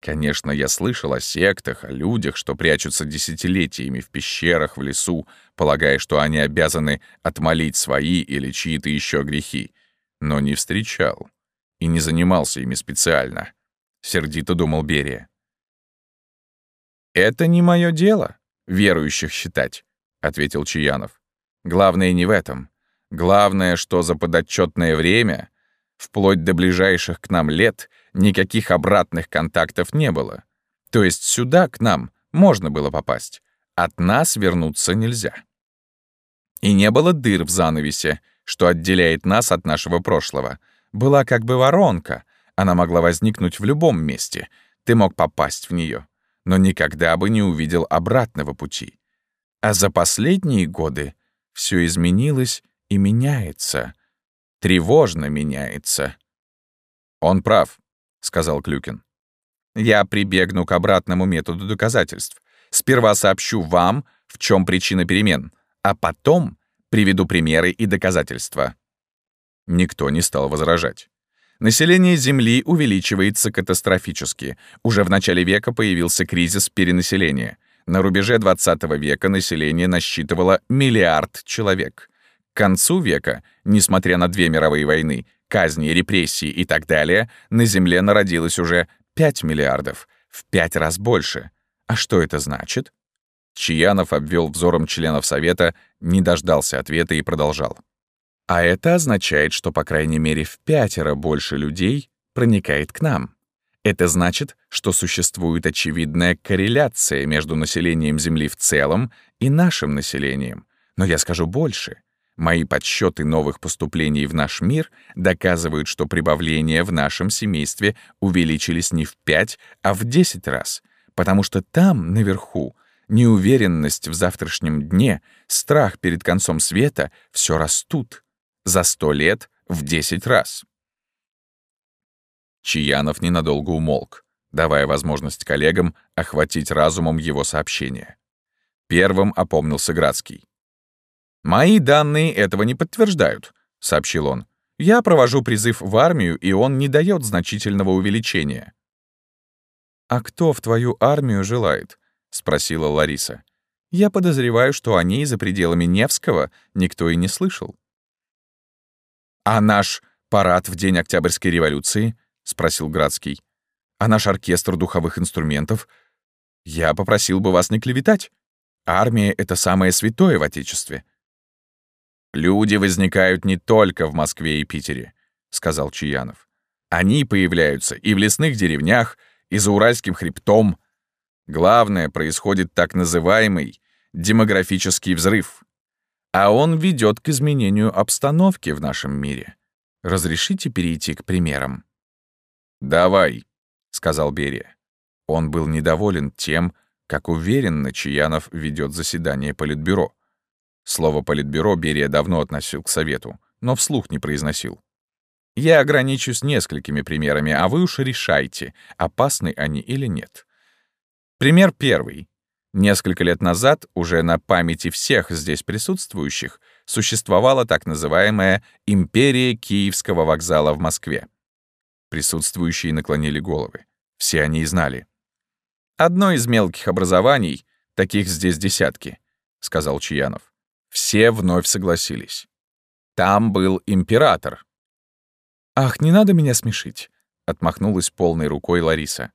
Конечно, я слышал о сектах, о людях, что прячутся десятилетиями в пещерах, в лесу, полагая, что они обязаны отмолить свои или чьи-то еще грехи, но не встречал и не занимался ими специально. Сердито думал Берия. «Это не мое дело, верующих считать», — ответил Чаянов. «Главное не в этом. Главное, что за подотчетное время, вплоть до ближайших к нам лет, никаких обратных контактов не было. То есть сюда, к нам, можно было попасть. От нас вернуться нельзя. И не было дыр в занавесе, что отделяет нас от нашего прошлого. Была как бы воронка. Она могла возникнуть в любом месте. Ты мог попасть в нее, но никогда бы не увидел обратного пути. А за последние годы все изменилось и меняется. Тревожно меняется. «Он прав», — сказал Клюкин. «Я прибегну к обратному методу доказательств. Сперва сообщу вам, в чем причина перемен, а потом приведу примеры и доказательства». Никто не стал возражать. Население Земли увеличивается катастрофически. Уже в начале века появился кризис перенаселения. На рубеже 20 века население насчитывало миллиард человек. К концу века, несмотря на две мировые войны, казни, репрессии и так далее, на Земле народилось уже 5 миллиардов, в пять раз больше. А что это значит? Чаянов обвел взором членов Совета, не дождался ответа и продолжал. А это означает, что по крайней мере в пятеро больше людей проникает к нам. Это значит, что существует очевидная корреляция между населением Земли в целом и нашим населением. Но я скажу больше. Мои подсчеты новых поступлений в наш мир доказывают, что прибавления в нашем семействе увеличились не в 5, а в 10 раз, потому что там, наверху, неуверенность в завтрашнем дне, страх перед концом света все растут. За сто лет в десять раз. Чаянов ненадолго умолк, давая возможность коллегам охватить разумом его сообщение. Первым опомнился Градский. «Мои данные этого не подтверждают», — сообщил он. «Я провожу призыв в армию, и он не дает значительного увеличения». «А кто в твою армию желает?» — спросила Лариса. «Я подозреваю, что о ней за пределами Невского никто и не слышал». «А наш парад в день Октябрьской революции?» — спросил Градский. «А наш оркестр духовых инструментов? Я попросил бы вас не клеветать. Армия — это самое святое в Отечестве». «Люди возникают не только в Москве и Питере», — сказал Чаянов. «Они появляются и в лесных деревнях, и за Уральским хребтом. Главное, происходит так называемый демографический взрыв. А он ведет к изменению обстановки в нашем мире. Разрешите перейти к примерам? «Давай», — сказал Берия. Он был недоволен тем, как уверенно Чаянов ведет заседание Политбюро. Слово «Политбюро» Берия давно относил к Совету, но вслух не произносил. Я ограничусь несколькими примерами, а вы уж решайте, опасны они или нет. Пример первый. Несколько лет назад уже на памяти всех здесь присутствующих существовала так называемая «империя Киевского вокзала в Москве». Присутствующие наклонили головы. Все они и знали. «Одно из мелких образований, таких здесь десятки», — сказал Чаянов. Все вновь согласились. Там был император. «Ах, не надо меня смешить», — отмахнулась полной рукой Лариса.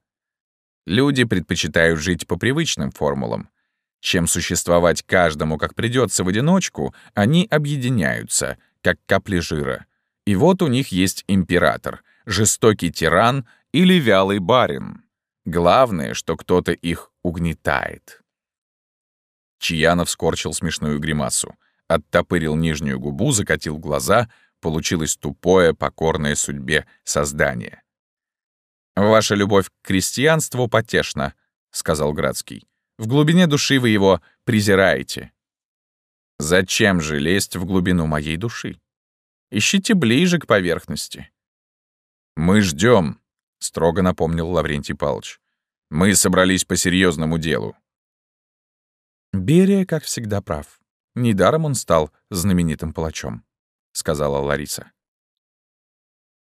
Люди предпочитают жить по привычным формулам. Чем существовать каждому как придется в одиночку, они объединяются, как капли жира. И вот у них есть император, жестокий тиран или вялый барин. Главное, что кто-то их угнетает. Чьянов скорчил смешную гримасу, оттопырил нижнюю губу, закатил глаза, получилось тупое, покорное судьбе создание. «Ваша любовь к крестьянству потешна», — сказал Градский. «В глубине души вы его презираете». «Зачем же лезть в глубину моей души? Ищите ближе к поверхности». «Мы ждем, строго напомнил Лаврентий Павлович. «Мы собрались по серьезному делу». Берия, как всегда, прав. Недаром он стал знаменитым палачом, — сказала Лариса.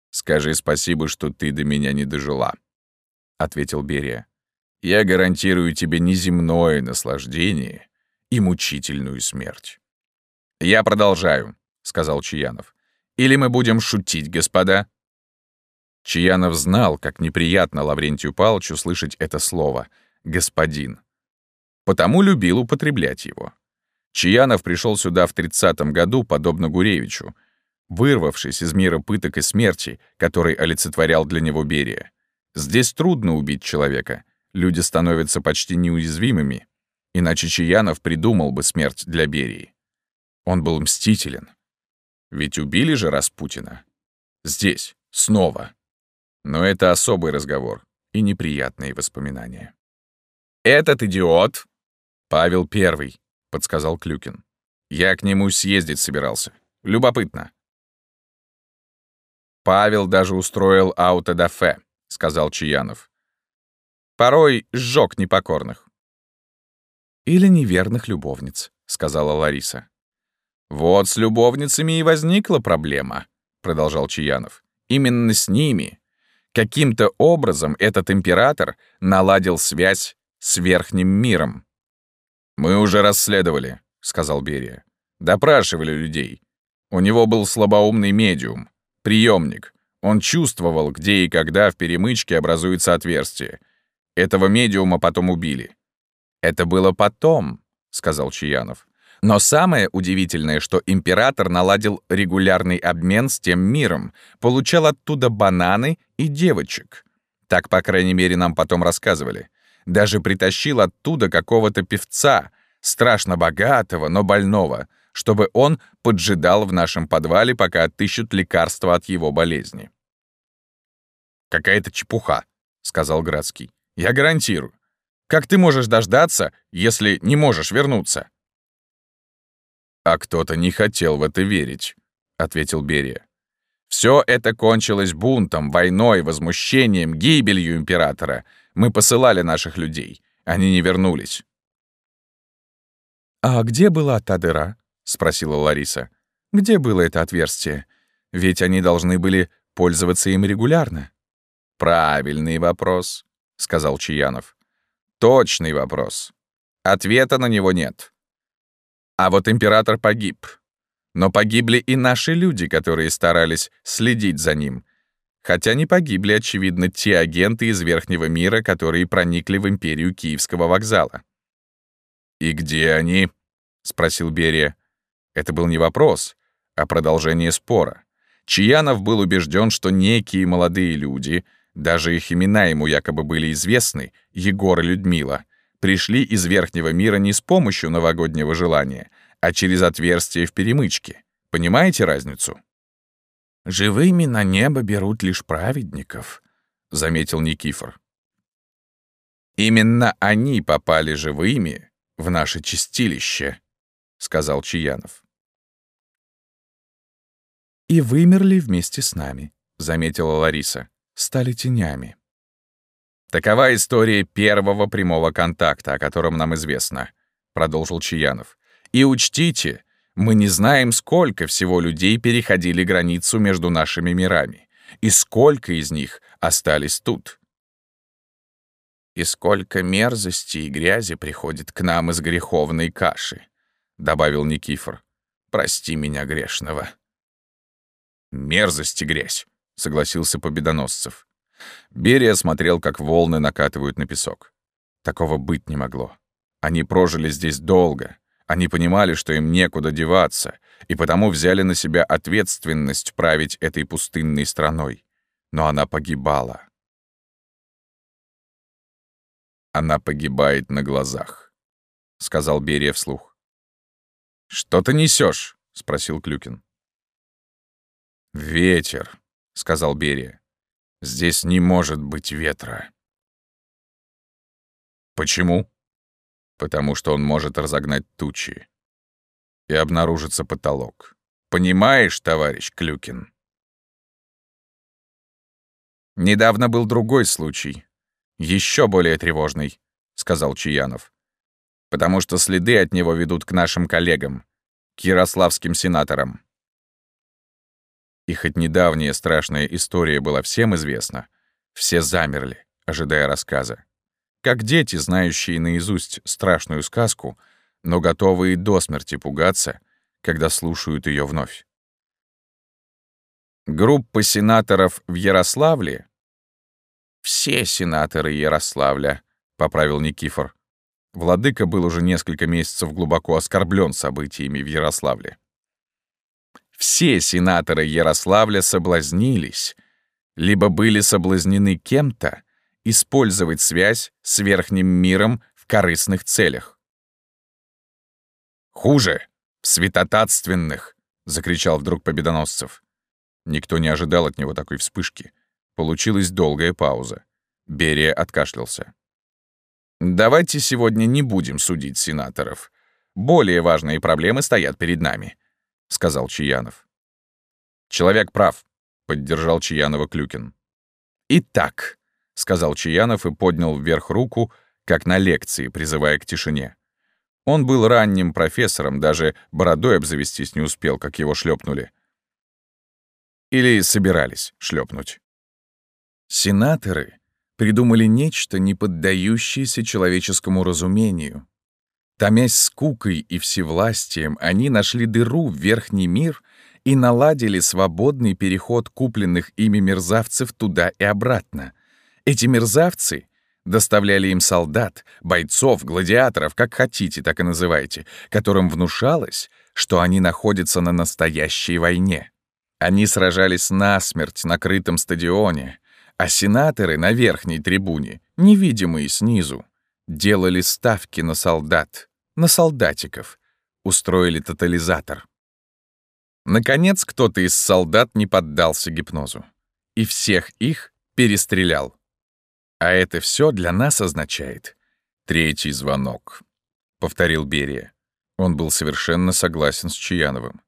«Скажи спасибо, что ты до меня не дожила», — ответил Берия. «Я гарантирую тебе неземное наслаждение и мучительную смерть». «Я продолжаю», — сказал Чаянов. «Или мы будем шутить, господа?» Чаянов знал, как неприятно Лаврентию Павловичу слышать это слово «господин». Потому любил употреблять его. Чаянов пришел сюда в 30-м году, подобно Гуревичу, вырвавшись из мира пыток и смерти, который олицетворял для него Берия. Здесь трудно убить человека, люди становятся почти неуязвимыми, иначе Чаянов придумал бы смерть для Берии. Он был мстителен. Ведь убили же Распутина. Здесь, снова. Но это особый разговор и неприятные воспоминания. «Этот идиот!» «Павел Первый», — подсказал Клюкин. «Я к нему съездить собирался. Любопытно. Павел даже устроил аутодафе, сказал Чаянов. Порой сжег непокорных. Или неверных любовниц, сказала Лариса. Вот с любовницами и возникла проблема, продолжал Чаянов. Именно с ними. Каким-то образом этот император наладил связь с верхним миром. Мы уже расследовали, сказал Берия. Допрашивали людей. У него был слабоумный медиум. Приемник. Он чувствовал, где и когда в перемычке образуется отверстие. Этого медиума потом убили. «Это было потом», — сказал Чаянов. Но самое удивительное, что император наладил регулярный обмен с тем миром, получал оттуда бананы и девочек. Так, по крайней мере, нам потом рассказывали. Даже притащил оттуда какого-то певца, страшно богатого, но больного — чтобы он поджидал в нашем подвале, пока отыщут лекарства от его болезни. «Какая-то чепуха», — сказал Градский. «Я гарантирую. Как ты можешь дождаться, если не можешь вернуться?» «А кто-то не хотел в это верить», — ответил Берия. «Все это кончилось бунтом, войной, возмущением, гибелью императора. Мы посылали наших людей. Они не вернулись». «А где была та дыра?» — спросила Лариса. «Где было это отверстие? Ведь они должны были пользоваться им регулярно». «Правильный вопрос», — сказал Чаянов. «Точный вопрос. Ответа на него нет. А вот император погиб. Но погибли и наши люди, которые старались следить за ним. Хотя не погибли, очевидно, те агенты из Верхнего мира, которые проникли в империю Киевского вокзала. «И где они?» — спросил Берия. Это был не вопрос, а продолжение спора. Чаянов был убежден, что некие молодые люди, даже их имена ему якобы были известны, Егор и Людмила, пришли из Верхнего мира не с помощью новогоднего желания, а через отверстие в перемычке. Понимаете разницу? «Живыми на небо берут лишь праведников», — заметил Никифор. «Именно они попали живыми в наше чистилище», — сказал Чаянов. «И вымерли вместе с нами», — заметила Лариса. «Стали тенями». «Такова история первого прямого контакта, о котором нам известно», — продолжил Чаянов. «И учтите, мы не знаем, сколько всего людей переходили границу между нашими мирами, и сколько из них остались тут и сколько мерзости и грязи приходит к нам из греховной каши», — добавил Никифор. «Прости меня, грешного». «Мерзость и грязь», — согласился Победоносцев. Берия смотрел, как волны накатывают на песок. Такого быть не могло. Они прожили здесь долго. Они понимали, что им некуда деваться, и потому взяли на себя ответственность править этой пустынной страной. Но она погибала. «Она погибает на глазах», — сказал Берия вслух. «Что ты несешь? спросил Клюкин. «Ветер», — сказал Берия. «Здесь не может быть ветра». «Почему?» «Потому что он может разогнать тучи. И обнаружится потолок. Понимаешь, товарищ Клюкин?» Недавно был другой случай, еще более тревожный», — сказал Чаянов. «Потому что следы от него ведут к нашим коллегам, к ярославским сенаторам». И хоть недавняя страшная история была всем известна, все замерли, ожидая рассказа. Как дети, знающие наизусть страшную сказку, но готовые до смерти пугаться, когда слушают ее вновь. Группа сенаторов в Ярославле «Все сенаторы Ярославля», — поправил Никифор. Владыка был уже несколько месяцев глубоко оскорблен событиями в Ярославле. Все сенаторы Ярославля соблазнились, либо были соблазнены кем-то, использовать связь с верхним миром в корыстных целях. «Хуже! В святотатственных!» — закричал вдруг Победоносцев. Никто не ожидал от него такой вспышки. Получилась долгая пауза. Берия откашлялся. «Давайте сегодня не будем судить сенаторов. Более важные проблемы стоят перед нами», — сказал Чаянов. «Человек прав», — поддержал Чаянова Клюкин. «Итак», — сказал Чаянов и поднял вверх руку, как на лекции, призывая к тишине. Он был ранним профессором, даже бородой обзавестись не успел, как его шлепнули. Или собирались шлепнуть. Сенаторы придумали нечто, не поддающееся человеческому разумению. Томясь скукой и всевластием, они нашли дыру в верхний мир и наладили свободный переход купленных ими мерзавцев туда и обратно. Эти мерзавцы доставляли им солдат, бойцов, гладиаторов, как хотите, так и называйте, которым внушалось, что они находятся на настоящей войне. Они сражались насмерть на крытом стадионе, а сенаторы на верхней трибуне, невидимые снизу, делали ставки на солдат, на солдатиков, устроили тотализатор. Наконец, кто-то из солдат не поддался гипнозу. И всех их перестрелял. А это все для нас означает Третий звонок», — повторил Берия. Он был совершенно согласен с Чаяновым.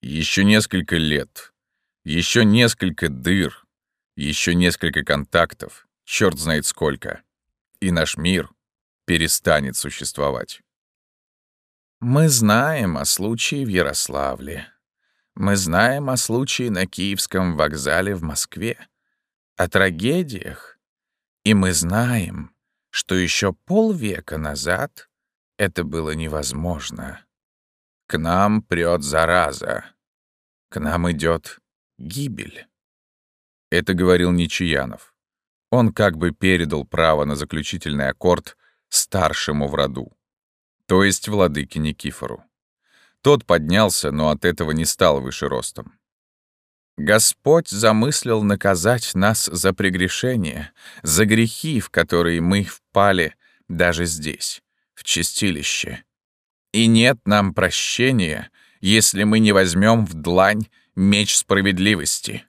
Еще несколько лет, еще несколько дыр, еще несколько контактов, черт знает сколько, и наш мир перестанет существовать. Мы знаем о случае в Ярославле. Мы знаем о случае на Киевском вокзале в Москве. О трагедиях. И мы знаем, что еще полвека назад это было невозможно. К нам прет зараза. К нам идет гибель. Это говорил Нечаянов. Он как бы передал право на заключительный аккорд старшему в роду то есть владыке Никифору. Тот поднялся, но от этого не стал выше ростом. Господь замыслил наказать нас за прегрешение, за грехи, в которые мы впали даже здесь, в чистилище. И нет нам прощения, если мы не возьмем в длань меч справедливости.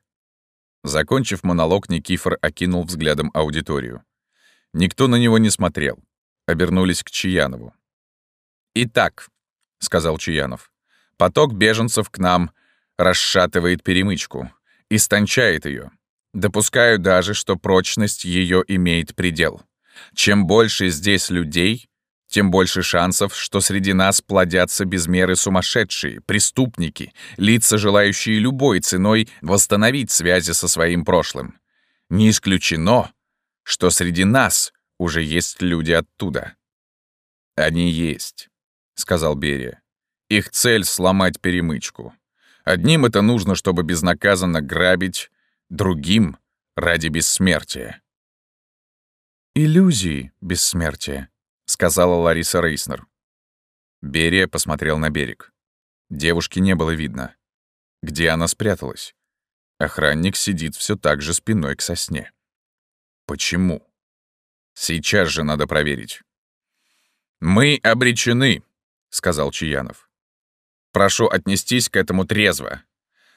Закончив монолог, Никифор окинул взглядом аудиторию. Никто на него не смотрел. Обернулись к Чаянову. «Итак», — сказал Чаянов, — «поток беженцев к нам расшатывает перемычку, истончает ее. Допускаю даже, что прочность ее имеет предел. Чем больше здесь людей, тем больше шансов, что среди нас плодятся без меры сумасшедшие, преступники, лица, желающие любой ценой восстановить связи со своим прошлым. Не исключено, что среди нас уже есть люди оттуда. Они есть. — сказал Берия. «Их цель — сломать перемычку. Одним это нужно, чтобы безнаказанно грабить, другим — ради бессмертия». «Иллюзии бессмертия», — сказала Лариса Рейснер. Берия посмотрел на берег. Девушки не было видно. Где она спряталась? Охранник сидит все так же спиной к сосне. Почему? Сейчас же надо проверить. «Мы обречены», сказал Чаянов. «Прошу отнестись к этому трезво.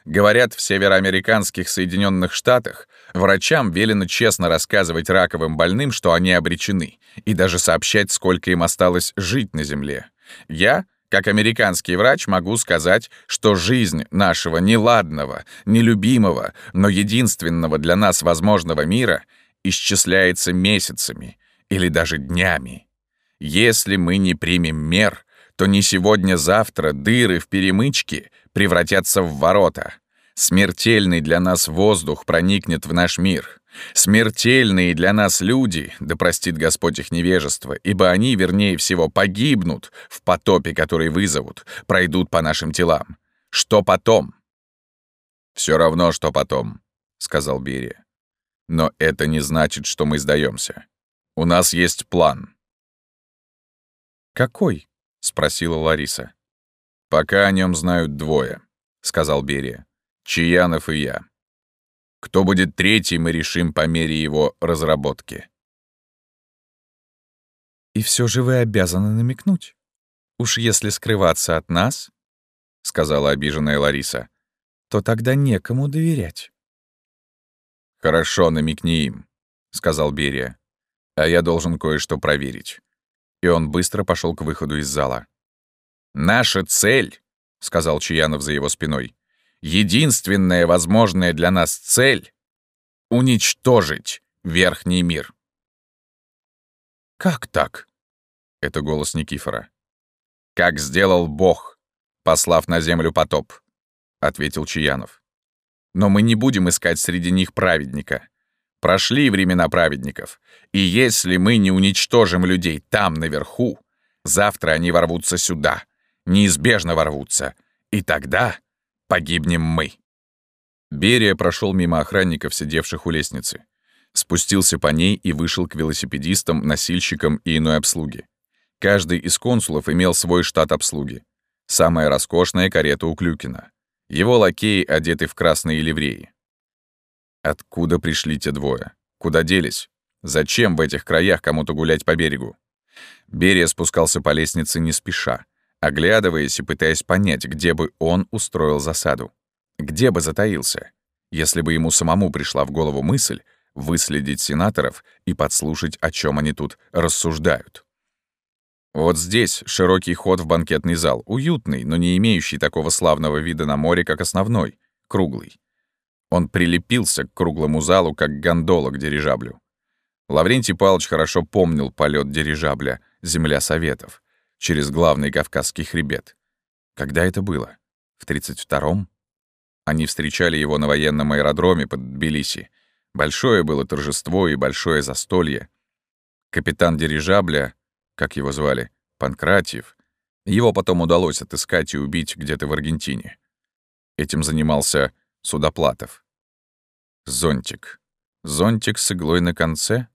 Говорят, в североамериканских Соединенных Штатах врачам велено честно рассказывать раковым больным, что они обречены, и даже сообщать, сколько им осталось жить на Земле. Я, как американский врач, могу сказать, что жизнь нашего неладного, нелюбимого, но единственного для нас возможного мира исчисляется месяцами или даже днями. Если мы не примем мер, то не сегодня-завтра дыры в перемычке превратятся в ворота. Смертельный для нас воздух проникнет в наш мир. Смертельные для нас люди, да простит Господь их невежество, ибо они, вернее всего, погибнут в потопе, который вызовут, пройдут по нашим телам. Что потом? Все равно, что потом, сказал Берия. Но это не значит, что мы сдаемся. У нас есть план. Какой? — спросила Лариса. «Пока о нем знают двое», — сказал Берия. «Чаянов и я. Кто будет третий, мы решим по мере его разработки». «И все же вы обязаны намекнуть. Уж если скрываться от нас, — сказала обиженная Лариса, — то тогда некому доверять». «Хорошо, намекни им», — сказал Берия. «А я должен кое-что проверить и он быстро пошел к выходу из зала. «Наша цель», — сказал Чаянов за его спиной, «единственная возможная для нас цель — уничтожить Верхний мир». «Как так?» — это голос Никифора. «Как сделал Бог, послав на землю потоп», — ответил Чаянов. «Но мы не будем искать среди них праведника. Прошли времена праведников, и если мы не уничтожим людей там, наверху, завтра они ворвутся сюда, неизбежно ворвутся, и тогда погибнем мы». Берия прошел мимо охранников, сидевших у лестницы. Спустился по ней и вышел к велосипедистам, носильщикам и иной обслуге. Каждый из консулов имел свой штат обслуги. Самая роскошная карета у Клюкина. Его лакеи одеты в красные ливреи. Откуда пришли те двое? Куда делись? Зачем в этих краях кому-то гулять по берегу? Берия спускался по лестнице не спеша, оглядываясь и пытаясь понять, где бы он устроил засаду. Где бы затаился? Если бы ему самому пришла в голову мысль, выследить сенаторов и подслушать, о чем они тут рассуждают. Вот здесь широкий ход в банкетный зал, уютный, но не имеющий такого славного вида на море, как основной, круглый. Он прилепился к круглому залу, как гондола к дирижаблю. Лаврентий Павлович хорошо помнил полет дирижабля «Земля Советов» через главный Кавказский хребет. Когда это было? В 32-м? Они встречали его на военном аэродроме под Тбилиси. Большое было торжество и большое застолье. Капитан дирижабля, как его звали, Панкратьев, его потом удалось отыскать и убить где-то в Аргентине. Этим занимался Судоплатов. Зонтик. Зонтик с иглой на конце?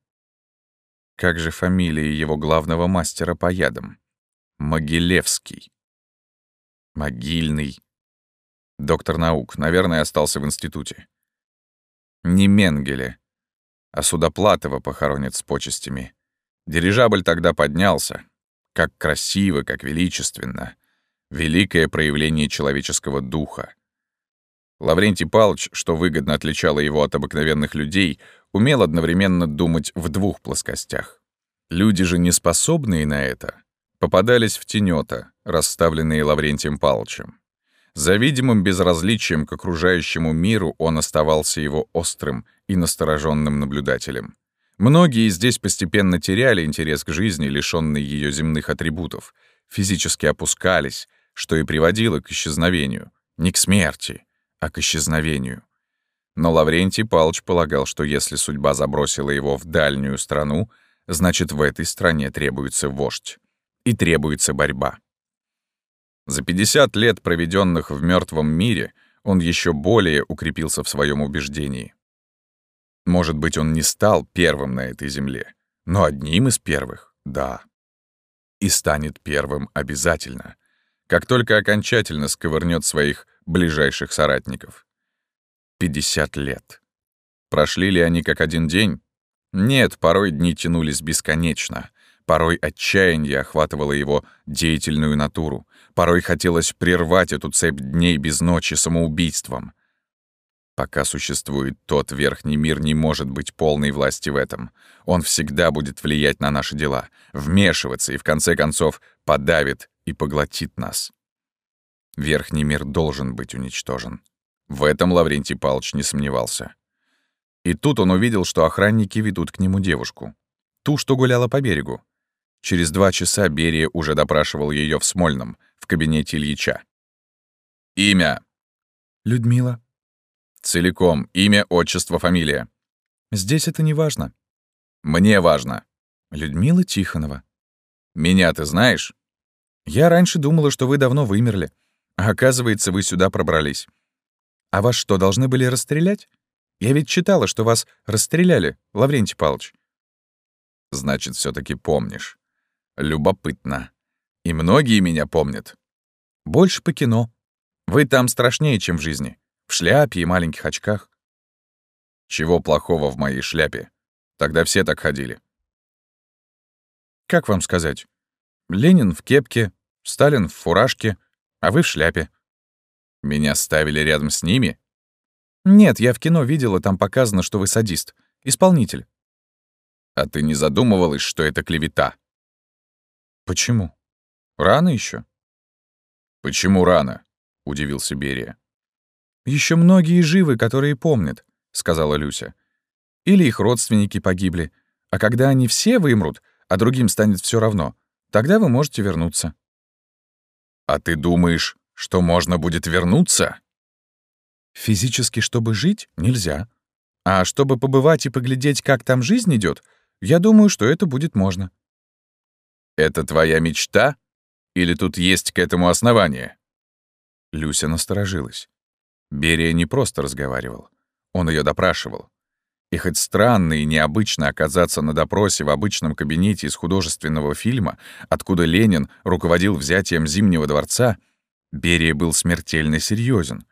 Как же фамилия его главного мастера по ядам? Могилевский. Могильный. Доктор наук, наверное, остался в институте. Не Менгеле, а Судоплатова похоронят с почестями. Дирижабль тогда поднялся. Как красиво, как величественно. Великое проявление человеческого духа. Лаврентий Палыч, что выгодно отличало его от обыкновенных людей, умел одновременно думать в двух плоскостях. Люди же, не способные на это, попадались в тенета, расставленные Лаврентием Палычем. За видимым безразличием к окружающему миру он оставался его острым и настороженным наблюдателем. Многие здесь постепенно теряли интерес к жизни, лишённой ее земных атрибутов, физически опускались, что и приводило к исчезновению, не к смерти, а к исчезновению. Но Лаврентий Палыч полагал, что если судьба забросила его в дальнюю страну, значит, в этой стране требуется вождь. И требуется борьба. За 50 лет, проведенных в мертвом мире, он еще более укрепился в своем убеждении. Может быть, он не стал первым на этой земле, но одним из первых — да. И станет первым обязательно, как только окончательно сковырнет своих ближайших соратников. 50 лет. Прошли ли они как один день? Нет, порой дни тянулись бесконечно. Порой отчаяние охватывало его деятельную натуру. Порой хотелось прервать эту цепь дней без ночи самоубийством. Пока существует тот верхний мир, не может быть полной власти в этом. Он всегда будет влиять на наши дела, вмешиваться и, в конце концов, подавит и поглотит нас. Верхний мир должен быть уничтожен. В этом Лаврентий Павлович не сомневался. И тут он увидел, что охранники ведут к нему девушку. Ту, что гуляла по берегу. Через два часа Берия уже допрашивал ее в Смольном, в кабинете Ильича. «Имя?» «Людмила». «Целиком. Имя, отчество, фамилия». «Здесь это не важно». «Мне важно». «Людмила Тихонова». «Меня ты знаешь?» «Я раньше думала, что вы давно вымерли. Оказывается, вы сюда пробрались. А вас что, должны были расстрелять? Я ведь читала, что вас расстреляли, Лаврентий Павлович. Значит, все таки помнишь. Любопытно. И многие меня помнят. Больше по кино. Вы там страшнее, чем в жизни. В шляпе и маленьких очках. Чего плохого в моей шляпе? Тогда все так ходили. Как вам сказать? Ленин в кепке, Сталин в фуражке, а вы в шляпе. Меня ставили рядом с ними? Нет, я в кино видела, там показано, что вы садист. Исполнитель. А ты не задумывалась, что это клевета? Почему? Рано еще. Почему рано? Удивился Берия. Еще многие живы, которые помнят, сказала Люся. Или их родственники погибли. А когда они все вымрут, а другим станет все равно, тогда вы можете вернуться. А ты думаешь, что можно будет вернуться? Физически, чтобы жить, нельзя. А чтобы побывать и поглядеть, как там жизнь идет, я думаю, что это будет можно. Это твоя мечта? Или тут есть к этому основание? Люся насторожилась. Берия не просто разговаривал. Он ее допрашивал. И хоть странно и необычно оказаться на допросе в обычном кабинете из художественного фильма, откуда Ленин руководил взятием Зимнего дворца, Берия был смертельно серьезен.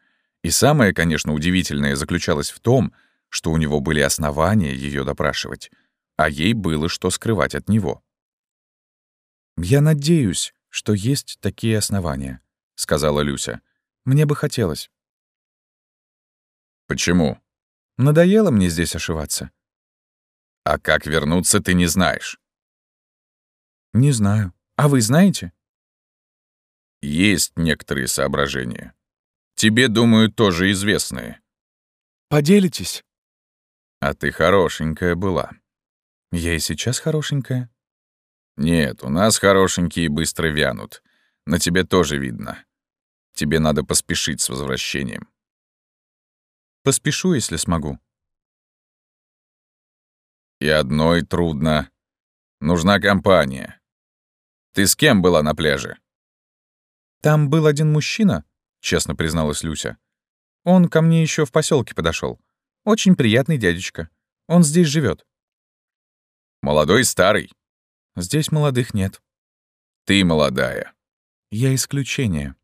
И самое, конечно, удивительное заключалось в том, что у него были основания ее допрашивать, а ей было что скрывать от него. «Я надеюсь, что есть такие основания», — сказала Люся. «Мне бы хотелось». «Почему?» Надоело мне здесь ошиваться. А как вернуться, ты не знаешь. Не знаю. А вы знаете? Есть некоторые соображения. Тебе, думаю, тоже известные. Поделитесь. А ты хорошенькая была. Я и сейчас хорошенькая. Нет, у нас хорошенькие быстро вянут. На тебе тоже видно. Тебе надо поспешить с возвращением. Поспешу, если смогу. И одной трудно. Нужна компания. Ты с кем была на пляже? Там был один мужчина, честно призналась Люся. Он ко мне еще в поселке подошел. Очень приятный дядечка. Он здесь живет. Молодой, старый? Здесь молодых нет. Ты молодая. Я исключение.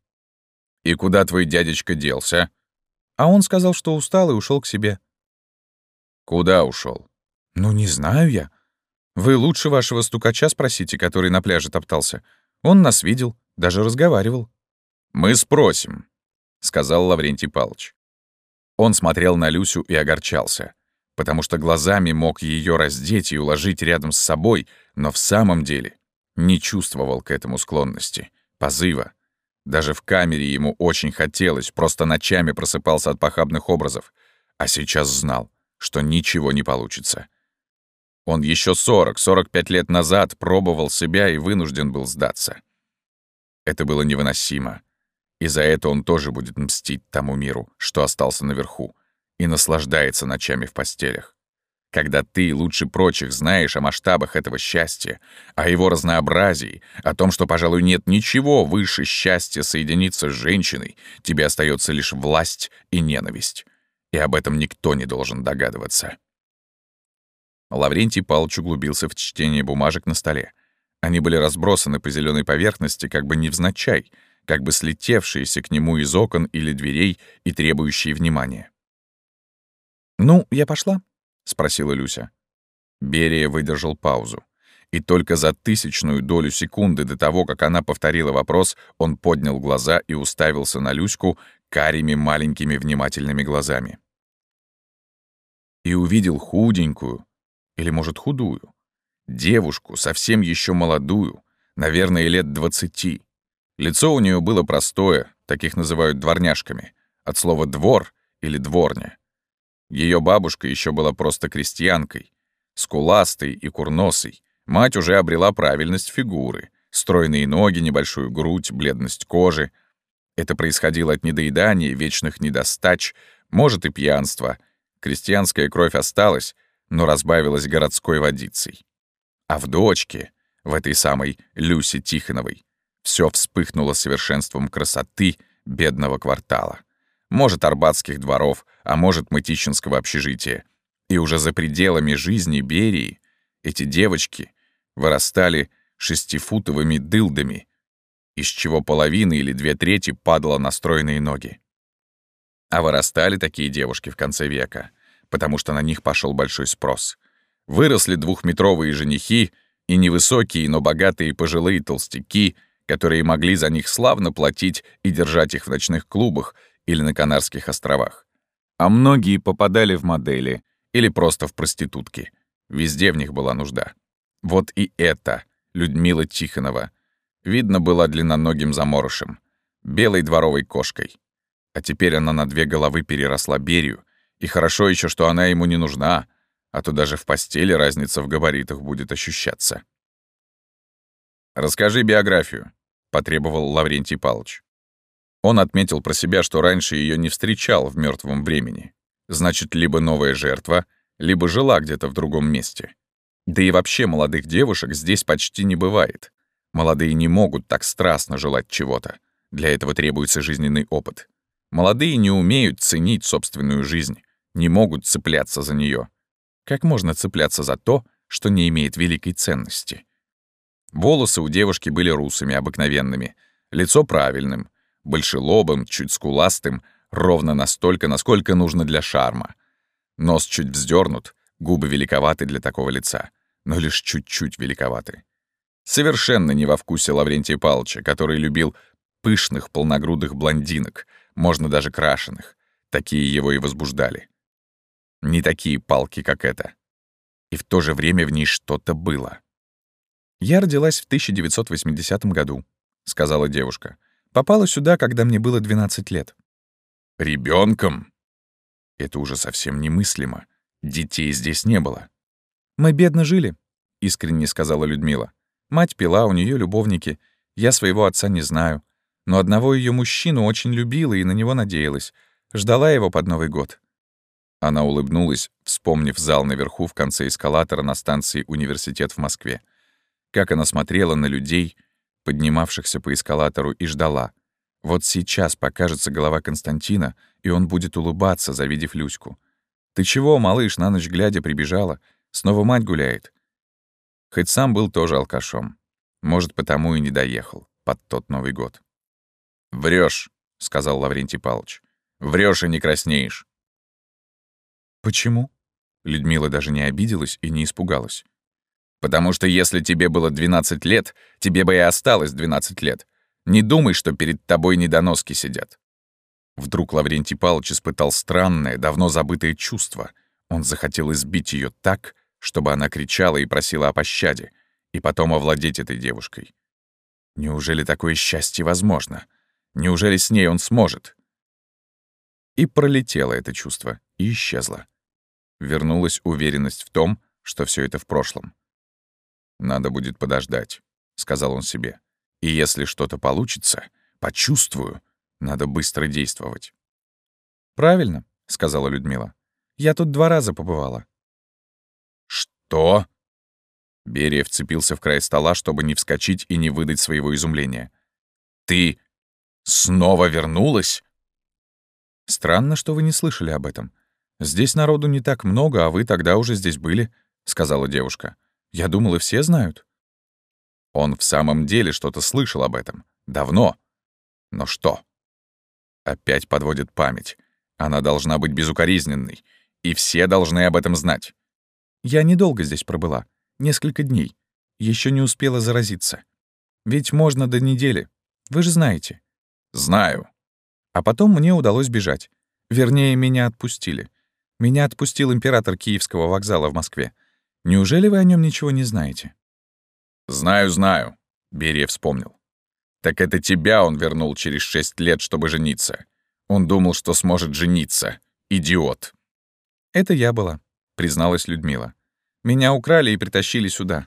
И куда твой дядечка делся? А он сказал, что устал и ушел к себе. Куда ушел? Ну, не знаю я. Вы лучше вашего стукача спросите, который на пляже топтался. Он нас видел, даже разговаривал. Мы спросим, сказал Лаврентий Палыч. Он смотрел на Люсю и огорчался, потому что глазами мог ее раздеть и уложить рядом с собой, но в самом деле не чувствовал к этому склонности, позыва. Даже в камере ему очень хотелось, просто ночами просыпался от похабных образов, а сейчас знал, что ничего не получится. Он еще 40-45 лет назад пробовал себя и вынужден был сдаться. Это было невыносимо. И за это он тоже будет мстить тому миру, что остался наверху, и наслаждается ночами в постелях. Когда ты лучше прочих знаешь о масштабах этого счастья, о его разнообразии, о том, что, пожалуй, нет ничего выше счастья соединиться с женщиной, тебе остается лишь власть и ненависть. И об этом никто не должен догадываться. Лаврентий Павлович углубился в чтение бумажек на столе. Они были разбросаны по зеленой поверхности, как бы невзначай, как бы слетевшиеся к нему из окон или дверей и требующие внимания. «Ну, я пошла?» — спросила Люся. Берия выдержал паузу. И только за тысячную долю секунды до того, как она повторила вопрос, он поднял глаза и уставился на Люську карими маленькими внимательными глазами. И увидел худенькую, или, может, худую. Девушку, совсем еще молодую, наверное, лет двадцати. Лицо у нее было простое, таких называют дворняжками, от слова «двор» или «дворня». Ее бабушка еще была просто крестьянкой, скуластой и курносой. Мать уже обрела правильность фигуры, стройные ноги, небольшую грудь, бледность кожи. Это происходило от недоедания, вечных недостач, может и пьянства. Крестьянская кровь осталась, но разбавилась городской водицей. А в дочке, в этой самой Люсе Тихоновой, все вспыхнуло совершенством красоты бедного квартала. Может, арбатских дворов, а может, мытищинского общежития. И уже за пределами жизни Берии эти девочки вырастали шестифутовыми дылдами, из чего половина или две трети падала на стройные ноги. А вырастали такие девушки в конце века — потому что на них пошел большой спрос. Выросли двухметровые женихи и невысокие, но богатые пожилые толстяки, которые могли за них славно платить и держать их в ночных клубах или на Канарских островах. А многие попадали в модели или просто в проститутки. Везде в них была нужда. Вот и это, Людмила Тихонова, видно была длинноногим заморышем, белой дворовой кошкой. А теперь она на две головы переросла Берию и хорошо еще, что она ему не нужна, а то даже в постели разница в габаритах будет ощущаться. «Расскажи биографию», — потребовал Лаврентий Палыч. Он отметил про себя, что раньше ее не встречал в мертвом времени. Значит, либо новая жертва, либо жила где-то в другом месте. Да и вообще молодых девушек здесь почти не бывает. Молодые не могут так страстно желать чего-то. Для этого требуется жизненный опыт. Молодые не умеют ценить собственную жизнь не могут цепляться за нее. Как можно цепляться за то, что не имеет великой ценности? Волосы у девушки были русыми, обыкновенными, лицо правильным, большелобым, чуть скуластым, ровно настолько, насколько нужно для шарма. Нос чуть вздернут, губы великоваты для такого лица, но лишь чуть-чуть великоваты. Совершенно не во вкусе Лаврентия Павловича, который любил пышных, полногрудых блондинок, можно даже крашеных. Такие его и возбуждали. Не такие палки, как это. и в то же время в ней что-то было. «Я родилась в 1980 году», — сказала девушка. «Попала сюда, когда мне было 12 лет». Ребенком? Это уже совсем немыслимо. Детей здесь не было. «Мы бедно жили», — искренне сказала Людмила. «Мать пила, у нее любовники. Я своего отца не знаю. Но одного ее мужчину очень любила и на него надеялась. Ждала его под Новый год. Она улыбнулась, вспомнив зал наверху в конце эскалатора на станции «Университет» в Москве. Как она смотрела на людей, поднимавшихся по эскалатору, и ждала. Вот сейчас покажется голова Константина, и он будет улыбаться, завидев Люську. «Ты чего, малыш, на ночь глядя прибежала? Снова мать гуляет?» Хоть сам был тоже алкашом. Может, потому и не доехал под тот Новый год. Врешь, сказал Лаврентий Павлович. Врешь и не краснеешь. «Почему?» Людмила даже не обиделась и не испугалась. «Потому что если тебе было 12 лет, тебе бы и осталось 12 лет. Не думай, что перед тобой недоноски сидят». Вдруг Лаврентий Павлович испытал странное, давно забытое чувство. Он захотел избить ее так, чтобы она кричала и просила о пощаде, и потом овладеть этой девушкой. Неужели такое счастье возможно? Неужели с ней он сможет? И пролетело это чувство, и исчезло. Вернулась уверенность в том, что все это в прошлом. «Надо будет подождать», — сказал он себе. «И если что-то получится, почувствую, надо быстро действовать». «Правильно», — сказала Людмила. «Я тут два раза побывала». «Что?» Берия вцепился в край стола, чтобы не вскочить и не выдать своего изумления. «Ты снова вернулась?» «Странно, что вы не слышали об этом. Здесь народу не так много, а вы тогда уже здесь были», — сказала девушка. «Я думала, все знают». Он в самом деле что-то слышал об этом. Давно. Но что? Опять подводит память. Она должна быть безукоризненной. И все должны об этом знать. Я недолго здесь пробыла. Несколько дней. Еще не успела заразиться. Ведь можно до недели. Вы же знаете. Знаю. А потом мне удалось бежать. Вернее, меня отпустили. Меня отпустил император Киевского вокзала в Москве. Неужели вы о нем ничего не знаете? «Знаю, знаю», — Берия вспомнил. «Так это тебя он вернул через шесть лет, чтобы жениться. Он думал, что сможет жениться. Идиот». «Это я была», — призналась Людмила. «Меня украли и притащили сюда.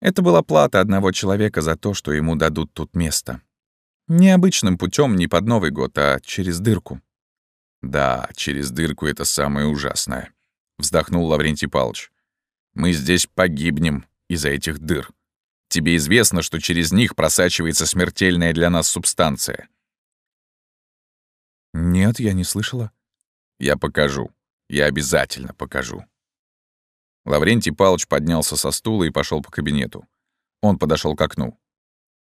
Это была плата одного человека за то, что ему дадут тут место. Необычным путем не под Новый год, а через дырку». «Да, через дырку это самое ужасное», — вздохнул Лаврентий Павлович. «Мы здесь погибнем из-за этих дыр». Тебе известно, что через них просачивается смертельная для нас субстанция. Нет, я не слышала. Я покажу. Я обязательно покажу. Лаврентий Павлович поднялся со стула и пошел по кабинету. Он подошел к окну.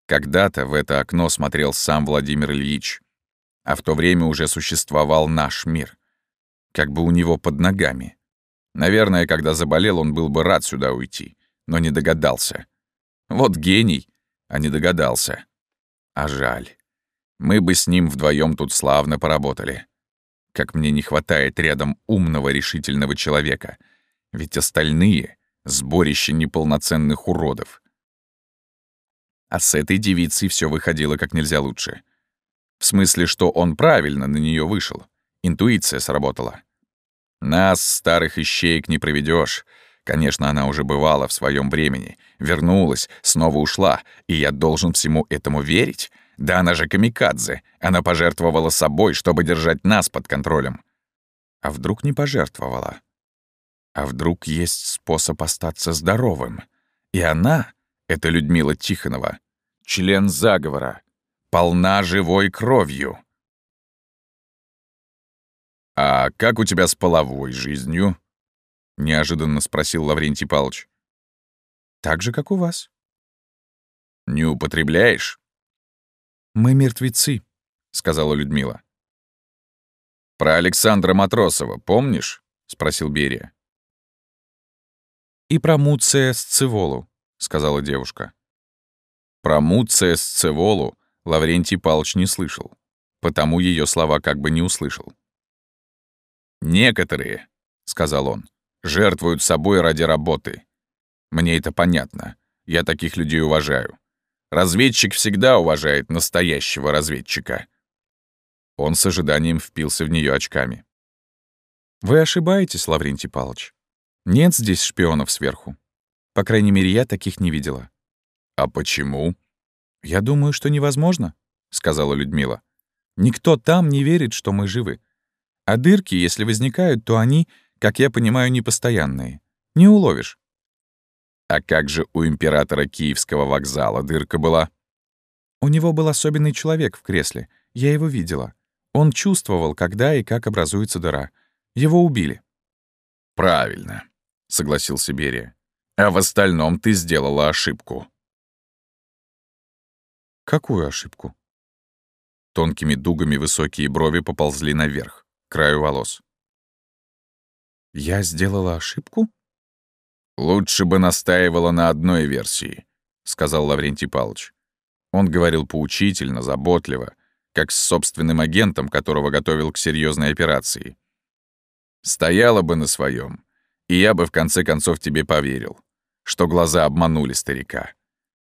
Когда-то в это окно смотрел сам Владимир Ильич, а в то время уже существовал наш мир. Как бы у него под ногами. Наверное, когда заболел, он был бы рад сюда уйти, но не догадался. Вот гений, а не догадался. А жаль. Мы бы с ним вдвоем тут славно поработали. Как мне не хватает рядом умного, решительного человека. Ведь остальные — сборище неполноценных уродов. А с этой девицей все выходило как нельзя лучше. В смысле, что он правильно на нее вышел. Интуиция сработала. Нас, старых ищеек, не проведешь. Конечно, она уже бывала в своем времени, вернулась, снова ушла, и я должен всему этому верить? Да она же камикадзе, она пожертвовала собой, чтобы держать нас под контролем. А вдруг не пожертвовала? А вдруг есть способ остаться здоровым? И она, это Людмила Тихонова, член заговора, полна живой кровью. «А как у тебя с половой жизнью?» — неожиданно спросил Лаврентий Павлович. «Так же, как у вас». «Не употребляешь?» «Мы мертвецы», — сказала Людмила. «Про Александра Матросова помнишь?» — спросил Берия. «И про Муция Сцеволу», — сказала девушка. Про Муция Сцеволу Лаврентий Павлович не слышал, потому ее слова как бы не услышал. «Некоторые», — сказал он, жертвуют собой ради работы. Мне это понятно. Я таких людей уважаю. Разведчик всегда уважает настоящего разведчика. Он с ожиданием впился в нее очками. Вы ошибаетесь, Лаврентий Павлович. Нет здесь шпионов сверху. По крайней мере, я таких не видела. А почему? Я думаю, что невозможно, сказала Людмила. Никто там не верит, что мы живы. А дырки, если возникают, то они, как я понимаю, непостоянные. Не уловишь. А как же у императора Киевского вокзала дырка была? У него был особенный человек в кресле. Я его видела. Он чувствовал, когда и как образуется дыра. Его убили. Правильно, согласился Берия. А в остальном ты сделала ошибку. Какую ошибку? Тонкими дугами высокие брови поползли наверх, краю волос. Я сделала ошибку? «Лучше бы настаивала на одной версии», — сказал Лаврентий Павлович. Он говорил поучительно, заботливо, как с собственным агентом, которого готовил к серьезной операции. «Стояла бы на своем, и я бы в конце концов тебе поверил, что глаза обманули старика.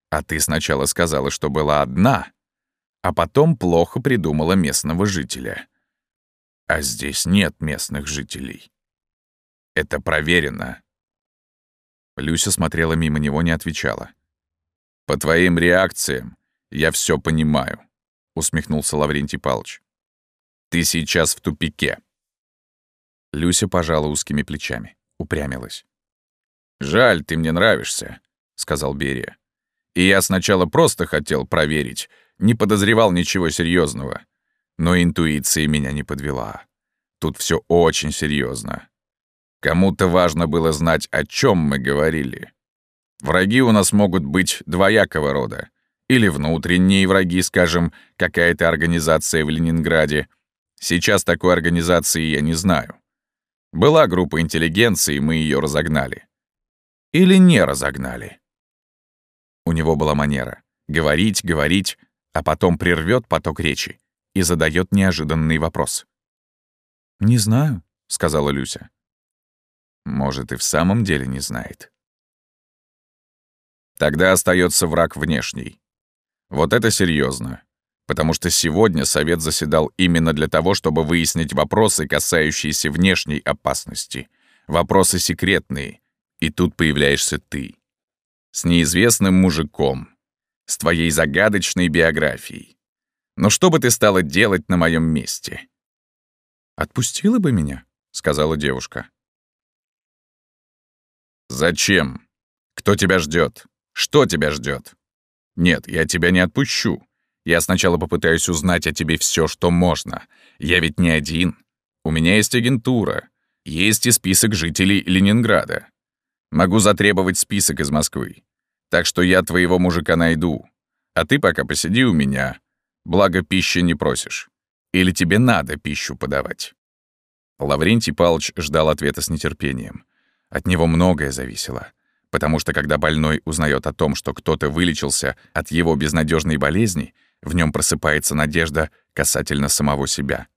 А ты сначала сказала, что была одна, а потом плохо придумала местного жителя. А здесь нет местных жителей. Это проверено, Люся смотрела мимо него, не отвечала. «По твоим реакциям я все понимаю», — усмехнулся Лаврентий Павлович. «Ты сейчас в тупике». Люся пожала узкими плечами, упрямилась. «Жаль, ты мне нравишься», — сказал Берия. «И я сначала просто хотел проверить, не подозревал ничего серьезного, но интуиция меня не подвела. Тут все очень серьезно. Кому-то важно было знать, о чем мы говорили. Враги у нас могут быть двоякого рода. Или внутренние враги, скажем, какая-то организация в Ленинграде. Сейчас такой организации я не знаю. Была группа интеллигенции, мы ее разогнали. Или не разогнали. У него была манера — говорить, говорить, а потом прервет поток речи и задает неожиданный вопрос. «Не знаю», — сказала Люся. Может, и в самом деле не знает. Тогда остается враг внешний. Вот это серьезно, потому что сегодня Совет заседал именно для того, чтобы выяснить вопросы, касающиеся внешней опасности. Вопросы секретные. И тут появляешься ты. С неизвестным мужиком. С твоей загадочной биографией. Но что бы ты стала делать на моем месте? «Отпустила бы меня», — сказала девушка. «Зачем? Кто тебя ждет? Что тебя ждет? Нет, я тебя не отпущу. Я сначала попытаюсь узнать о тебе все, что можно. Я ведь не один. У меня есть агентура. Есть и список жителей Ленинграда. Могу затребовать список из Москвы. Так что я твоего мужика найду. А ты пока посиди у меня. Благо пищи не просишь. Или тебе надо пищу подавать?» Лаврентий Павлович ждал ответа с нетерпением. От него многое зависело. Потому что когда больной узнает о том, что кто-то вылечился от его безнадежной болезни, в нем просыпается надежда касательно самого себя.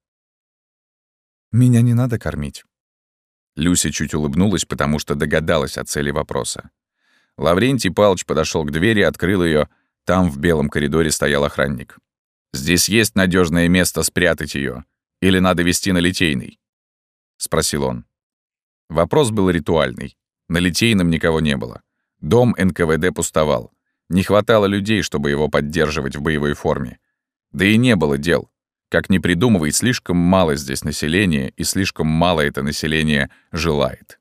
«Меня не надо кормить». Люся чуть улыбнулась, потому что догадалась о цели вопроса. Лаврентий Палыч подошел к двери, открыл ее. Там в белом коридоре стоял охранник. «Здесь есть надежное место спрятать ее, Или надо вести на Литейный?» — спросил он. Вопрос был ритуальный. На Литейном никого не было. Дом НКВД пустовал. Не хватало людей, чтобы его поддерживать в боевой форме. Да и не было дел. Как ни придумывай, слишком мало здесь населения, и слишком мало это население желает.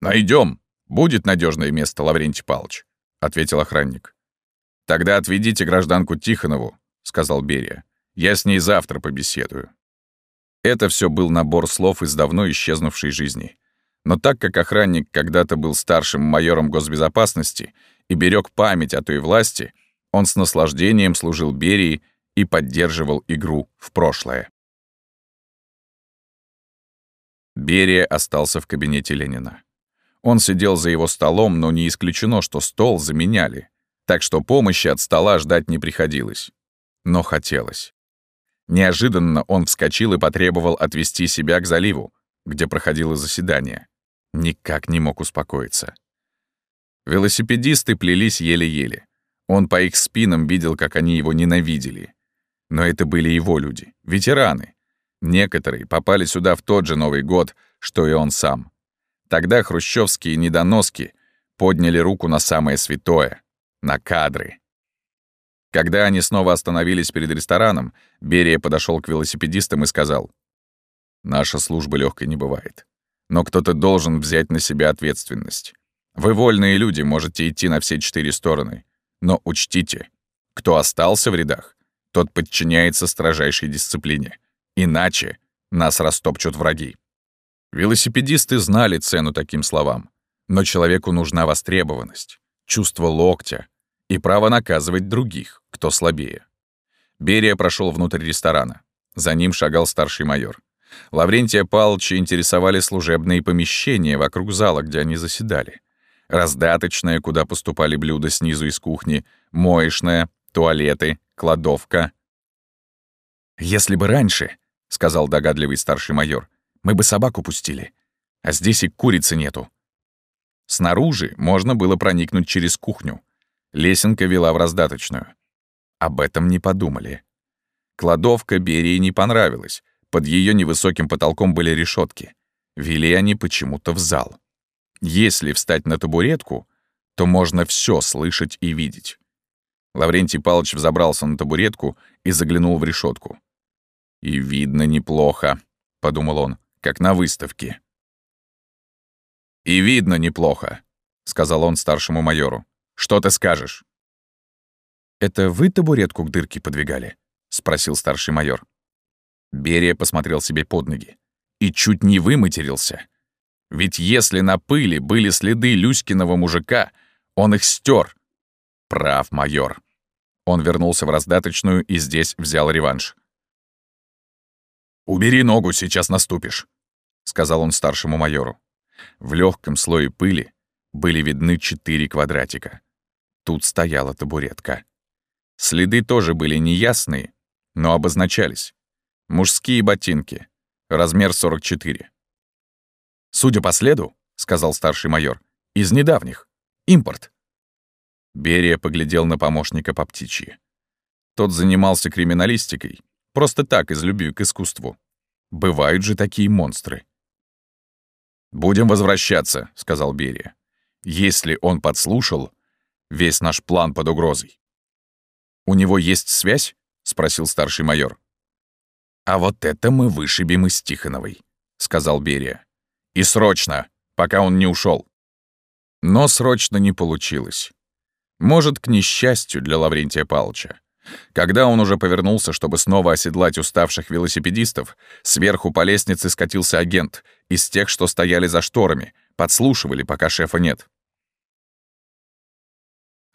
Найдем. Будет надежное место, Лаврентий Павлович», — ответил охранник. «Тогда отведите гражданку Тихонову», — сказал Берия. «Я с ней завтра побеседую». Это все был набор слов из давно исчезнувшей жизни. Но так как охранник когда-то был старшим майором госбезопасности и берег память о той власти, он с наслаждением служил Берии и поддерживал игру в прошлое. Берия остался в кабинете Ленина. Он сидел за его столом, но не исключено, что стол заменяли, так что помощи от стола ждать не приходилось. Но хотелось. Неожиданно он вскочил и потребовал отвести себя к заливу, где проходило заседание. никак не мог успокоиться. Велосипедисты плелись еле-еле. Он по их спинам видел, как они его ненавидели. Но это были его люди, ветераны. Некоторые попали сюда в тот же Новый год, что и он сам. Тогда хрущевские недоноски подняли руку на самое святое — на кадры. Когда они снова остановились перед рестораном, Берия подошел к велосипедистам и сказал, «Наша служба легкой не бывает. Но кто-то должен взять на себя ответственность. Вы вольные люди, можете идти на все четыре стороны. Но учтите, кто остался в рядах, тот подчиняется строжайшей дисциплине. Иначе нас растопчут враги. Велосипедисты знали цену таким словам. Но человеку нужна востребованность, чувство локтя и право наказывать других, кто слабее. Берия прошел внутрь ресторана. За ним шагал старший майор. Лаврентия Павловича интересовали служебные помещения вокруг зала, где они заседали. Раздаточная, куда поступали блюда снизу из кухни, моечная, туалеты, кладовка. «Если бы раньше», — сказал догадливый старший майор, «мы бы собаку пустили. А здесь и курицы нету». Снаружи можно было проникнуть через кухню. Лесенка вела в раздаточную. Об этом не подумали. Кладовка Берии не понравилась. Под ее невысоким потолком были решетки. Вели они почему-то в зал. Если встать на табуретку, то можно все слышать и видеть. Лаврентий Павлович взобрался на табуретку и заглянул в решетку. «И видно неплохо», — подумал он, — «как на выставке». «И видно неплохо», — сказал он старшему майору. «Что ты скажешь?» «Это вы табуретку к дырке подвигали?» — спросил старший майор. Берия посмотрел себе под ноги и чуть не выматерился. Ведь если на пыли были следы Люськиного мужика, он их стер. Прав майор. Он вернулся в раздаточную и здесь взял реванш. «Убери ногу, сейчас наступишь», — сказал он старшему майору. В легком слое пыли были видны четыре квадратика. Тут стояла табуретка. Следы тоже были неясные, но обозначались. Мужские ботинки. Размер 44. «Судя по следу», — сказал старший майор, — «из недавних. Импорт». Берия поглядел на помощника по птичьи. Тот занимался криминалистикой, просто так, из любви к искусству. Бывают же такие монстры. «Будем возвращаться», — сказал Берия. «Если он подслушал, весь наш план под угрозой». «У него есть связь?» — спросил старший майор. «А вот это мы вышибем из Тихоновой», — сказал Берия. «И срочно, пока он не ушел. Но срочно не получилось. Может, к несчастью для Лаврентия Павловича. Когда он уже повернулся, чтобы снова оседлать уставших велосипедистов, сверху по лестнице скатился агент из тех, что стояли за шторами, подслушивали, пока шефа нет.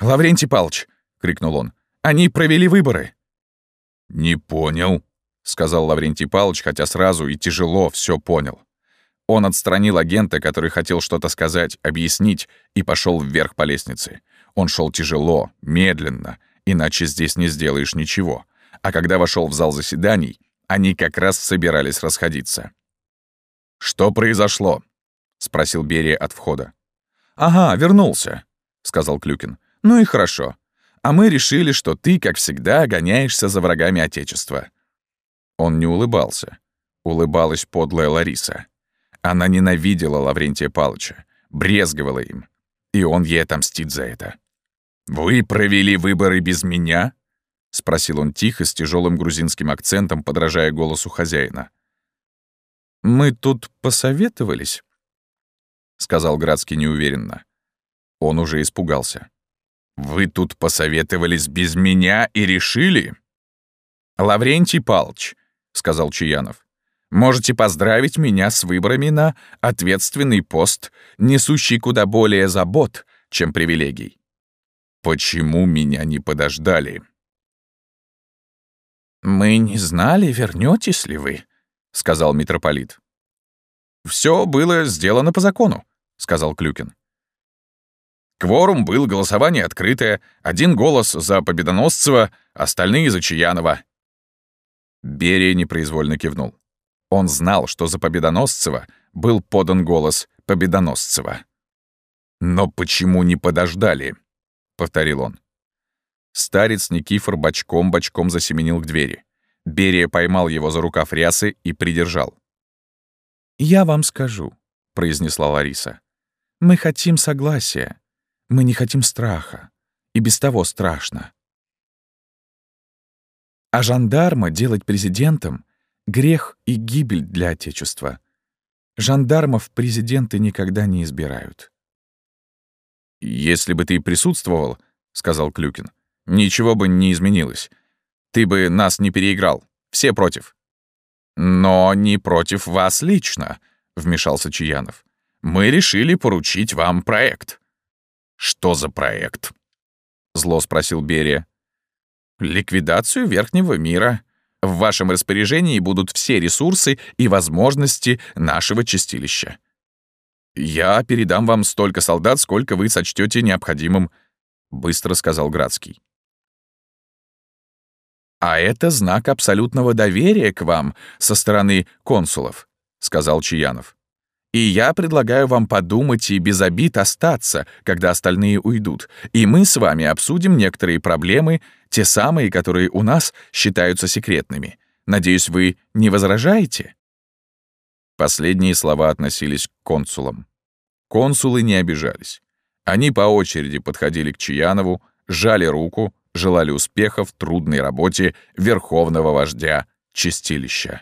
«Лаврентий Павлович!» — крикнул он. «Они провели выборы!» «Не понял», — сказал Лаврентий Павлович, хотя сразу и тяжело все понял. Он отстранил агента, который хотел что-то сказать, объяснить, и пошел вверх по лестнице. Он шел тяжело, медленно, иначе здесь не сделаешь ничего. А когда вошел в зал заседаний, они как раз собирались расходиться. «Что произошло?» — спросил Берия от входа. «Ага, вернулся», — сказал Клюкин. «Ну и хорошо. А мы решили, что ты, как всегда, гоняешься за врагами Отечества. Он не улыбался. Улыбалась подлая Лариса. Она ненавидела Лаврентия Палыча, брезговала им. И он ей отомстит за это. «Вы провели выборы без меня?» — спросил он тихо, с тяжелым грузинским акцентом, подражая голосу хозяина. «Мы тут посоветовались», — сказал Градский неуверенно. Он уже испугался. «Вы тут посоветовались без меня и решили?» «Лаврентий Палыч, — сказал Чаянов. «Можете поздравить меня с выборами на ответственный пост, несущий куда более забот, чем привилегий». «Почему меня не подождали?» «Мы не знали, вернетесь ли вы», — сказал митрополит. Все было сделано по закону», — сказал Клюкин. Кворум был, голосование открытое, один голос за Победоносцева, остальные за Чаянова. Берия непроизвольно кивнул. Он знал, что за Победоносцева был подан голос Победоносцева. «Но почему не подождали?» — повторил он. Старец Никифор бочком-бочком засеменил к двери. Берия поймал его за рукав рясы и придержал. «Я вам скажу», — произнесла Лариса. «Мы хотим согласия. Мы не хотим страха. И без того страшно. А жандарма делать президентом — грех и гибель для Отечества. Жандармов президенты никогда не избирают. «Если бы ты присутствовал, — сказал Клюкин, — ничего бы не изменилось. Ты бы нас не переиграл. Все против». «Но не против вас лично», — вмешался Чаянов. «Мы решили поручить вам проект». «Что за проект?» — зло спросил Берия. «Ликвидацию Верхнего мира. В вашем распоряжении будут все ресурсы и возможности нашего чистилища. Я передам вам столько солдат, сколько вы сочтете необходимым», — быстро сказал Градский. «А это знак абсолютного доверия к вам со стороны консулов», — сказал Чаянов. И я предлагаю вам подумать и без обид остаться, когда остальные уйдут, и мы с вами обсудим некоторые проблемы, те самые, которые у нас считаются секретными. Надеюсь, вы не возражаете?» Последние слова относились к консулам. Консулы не обижались. Они по очереди подходили к Чаянову, жали руку, желали успеха в трудной работе верховного вождя Чистилища.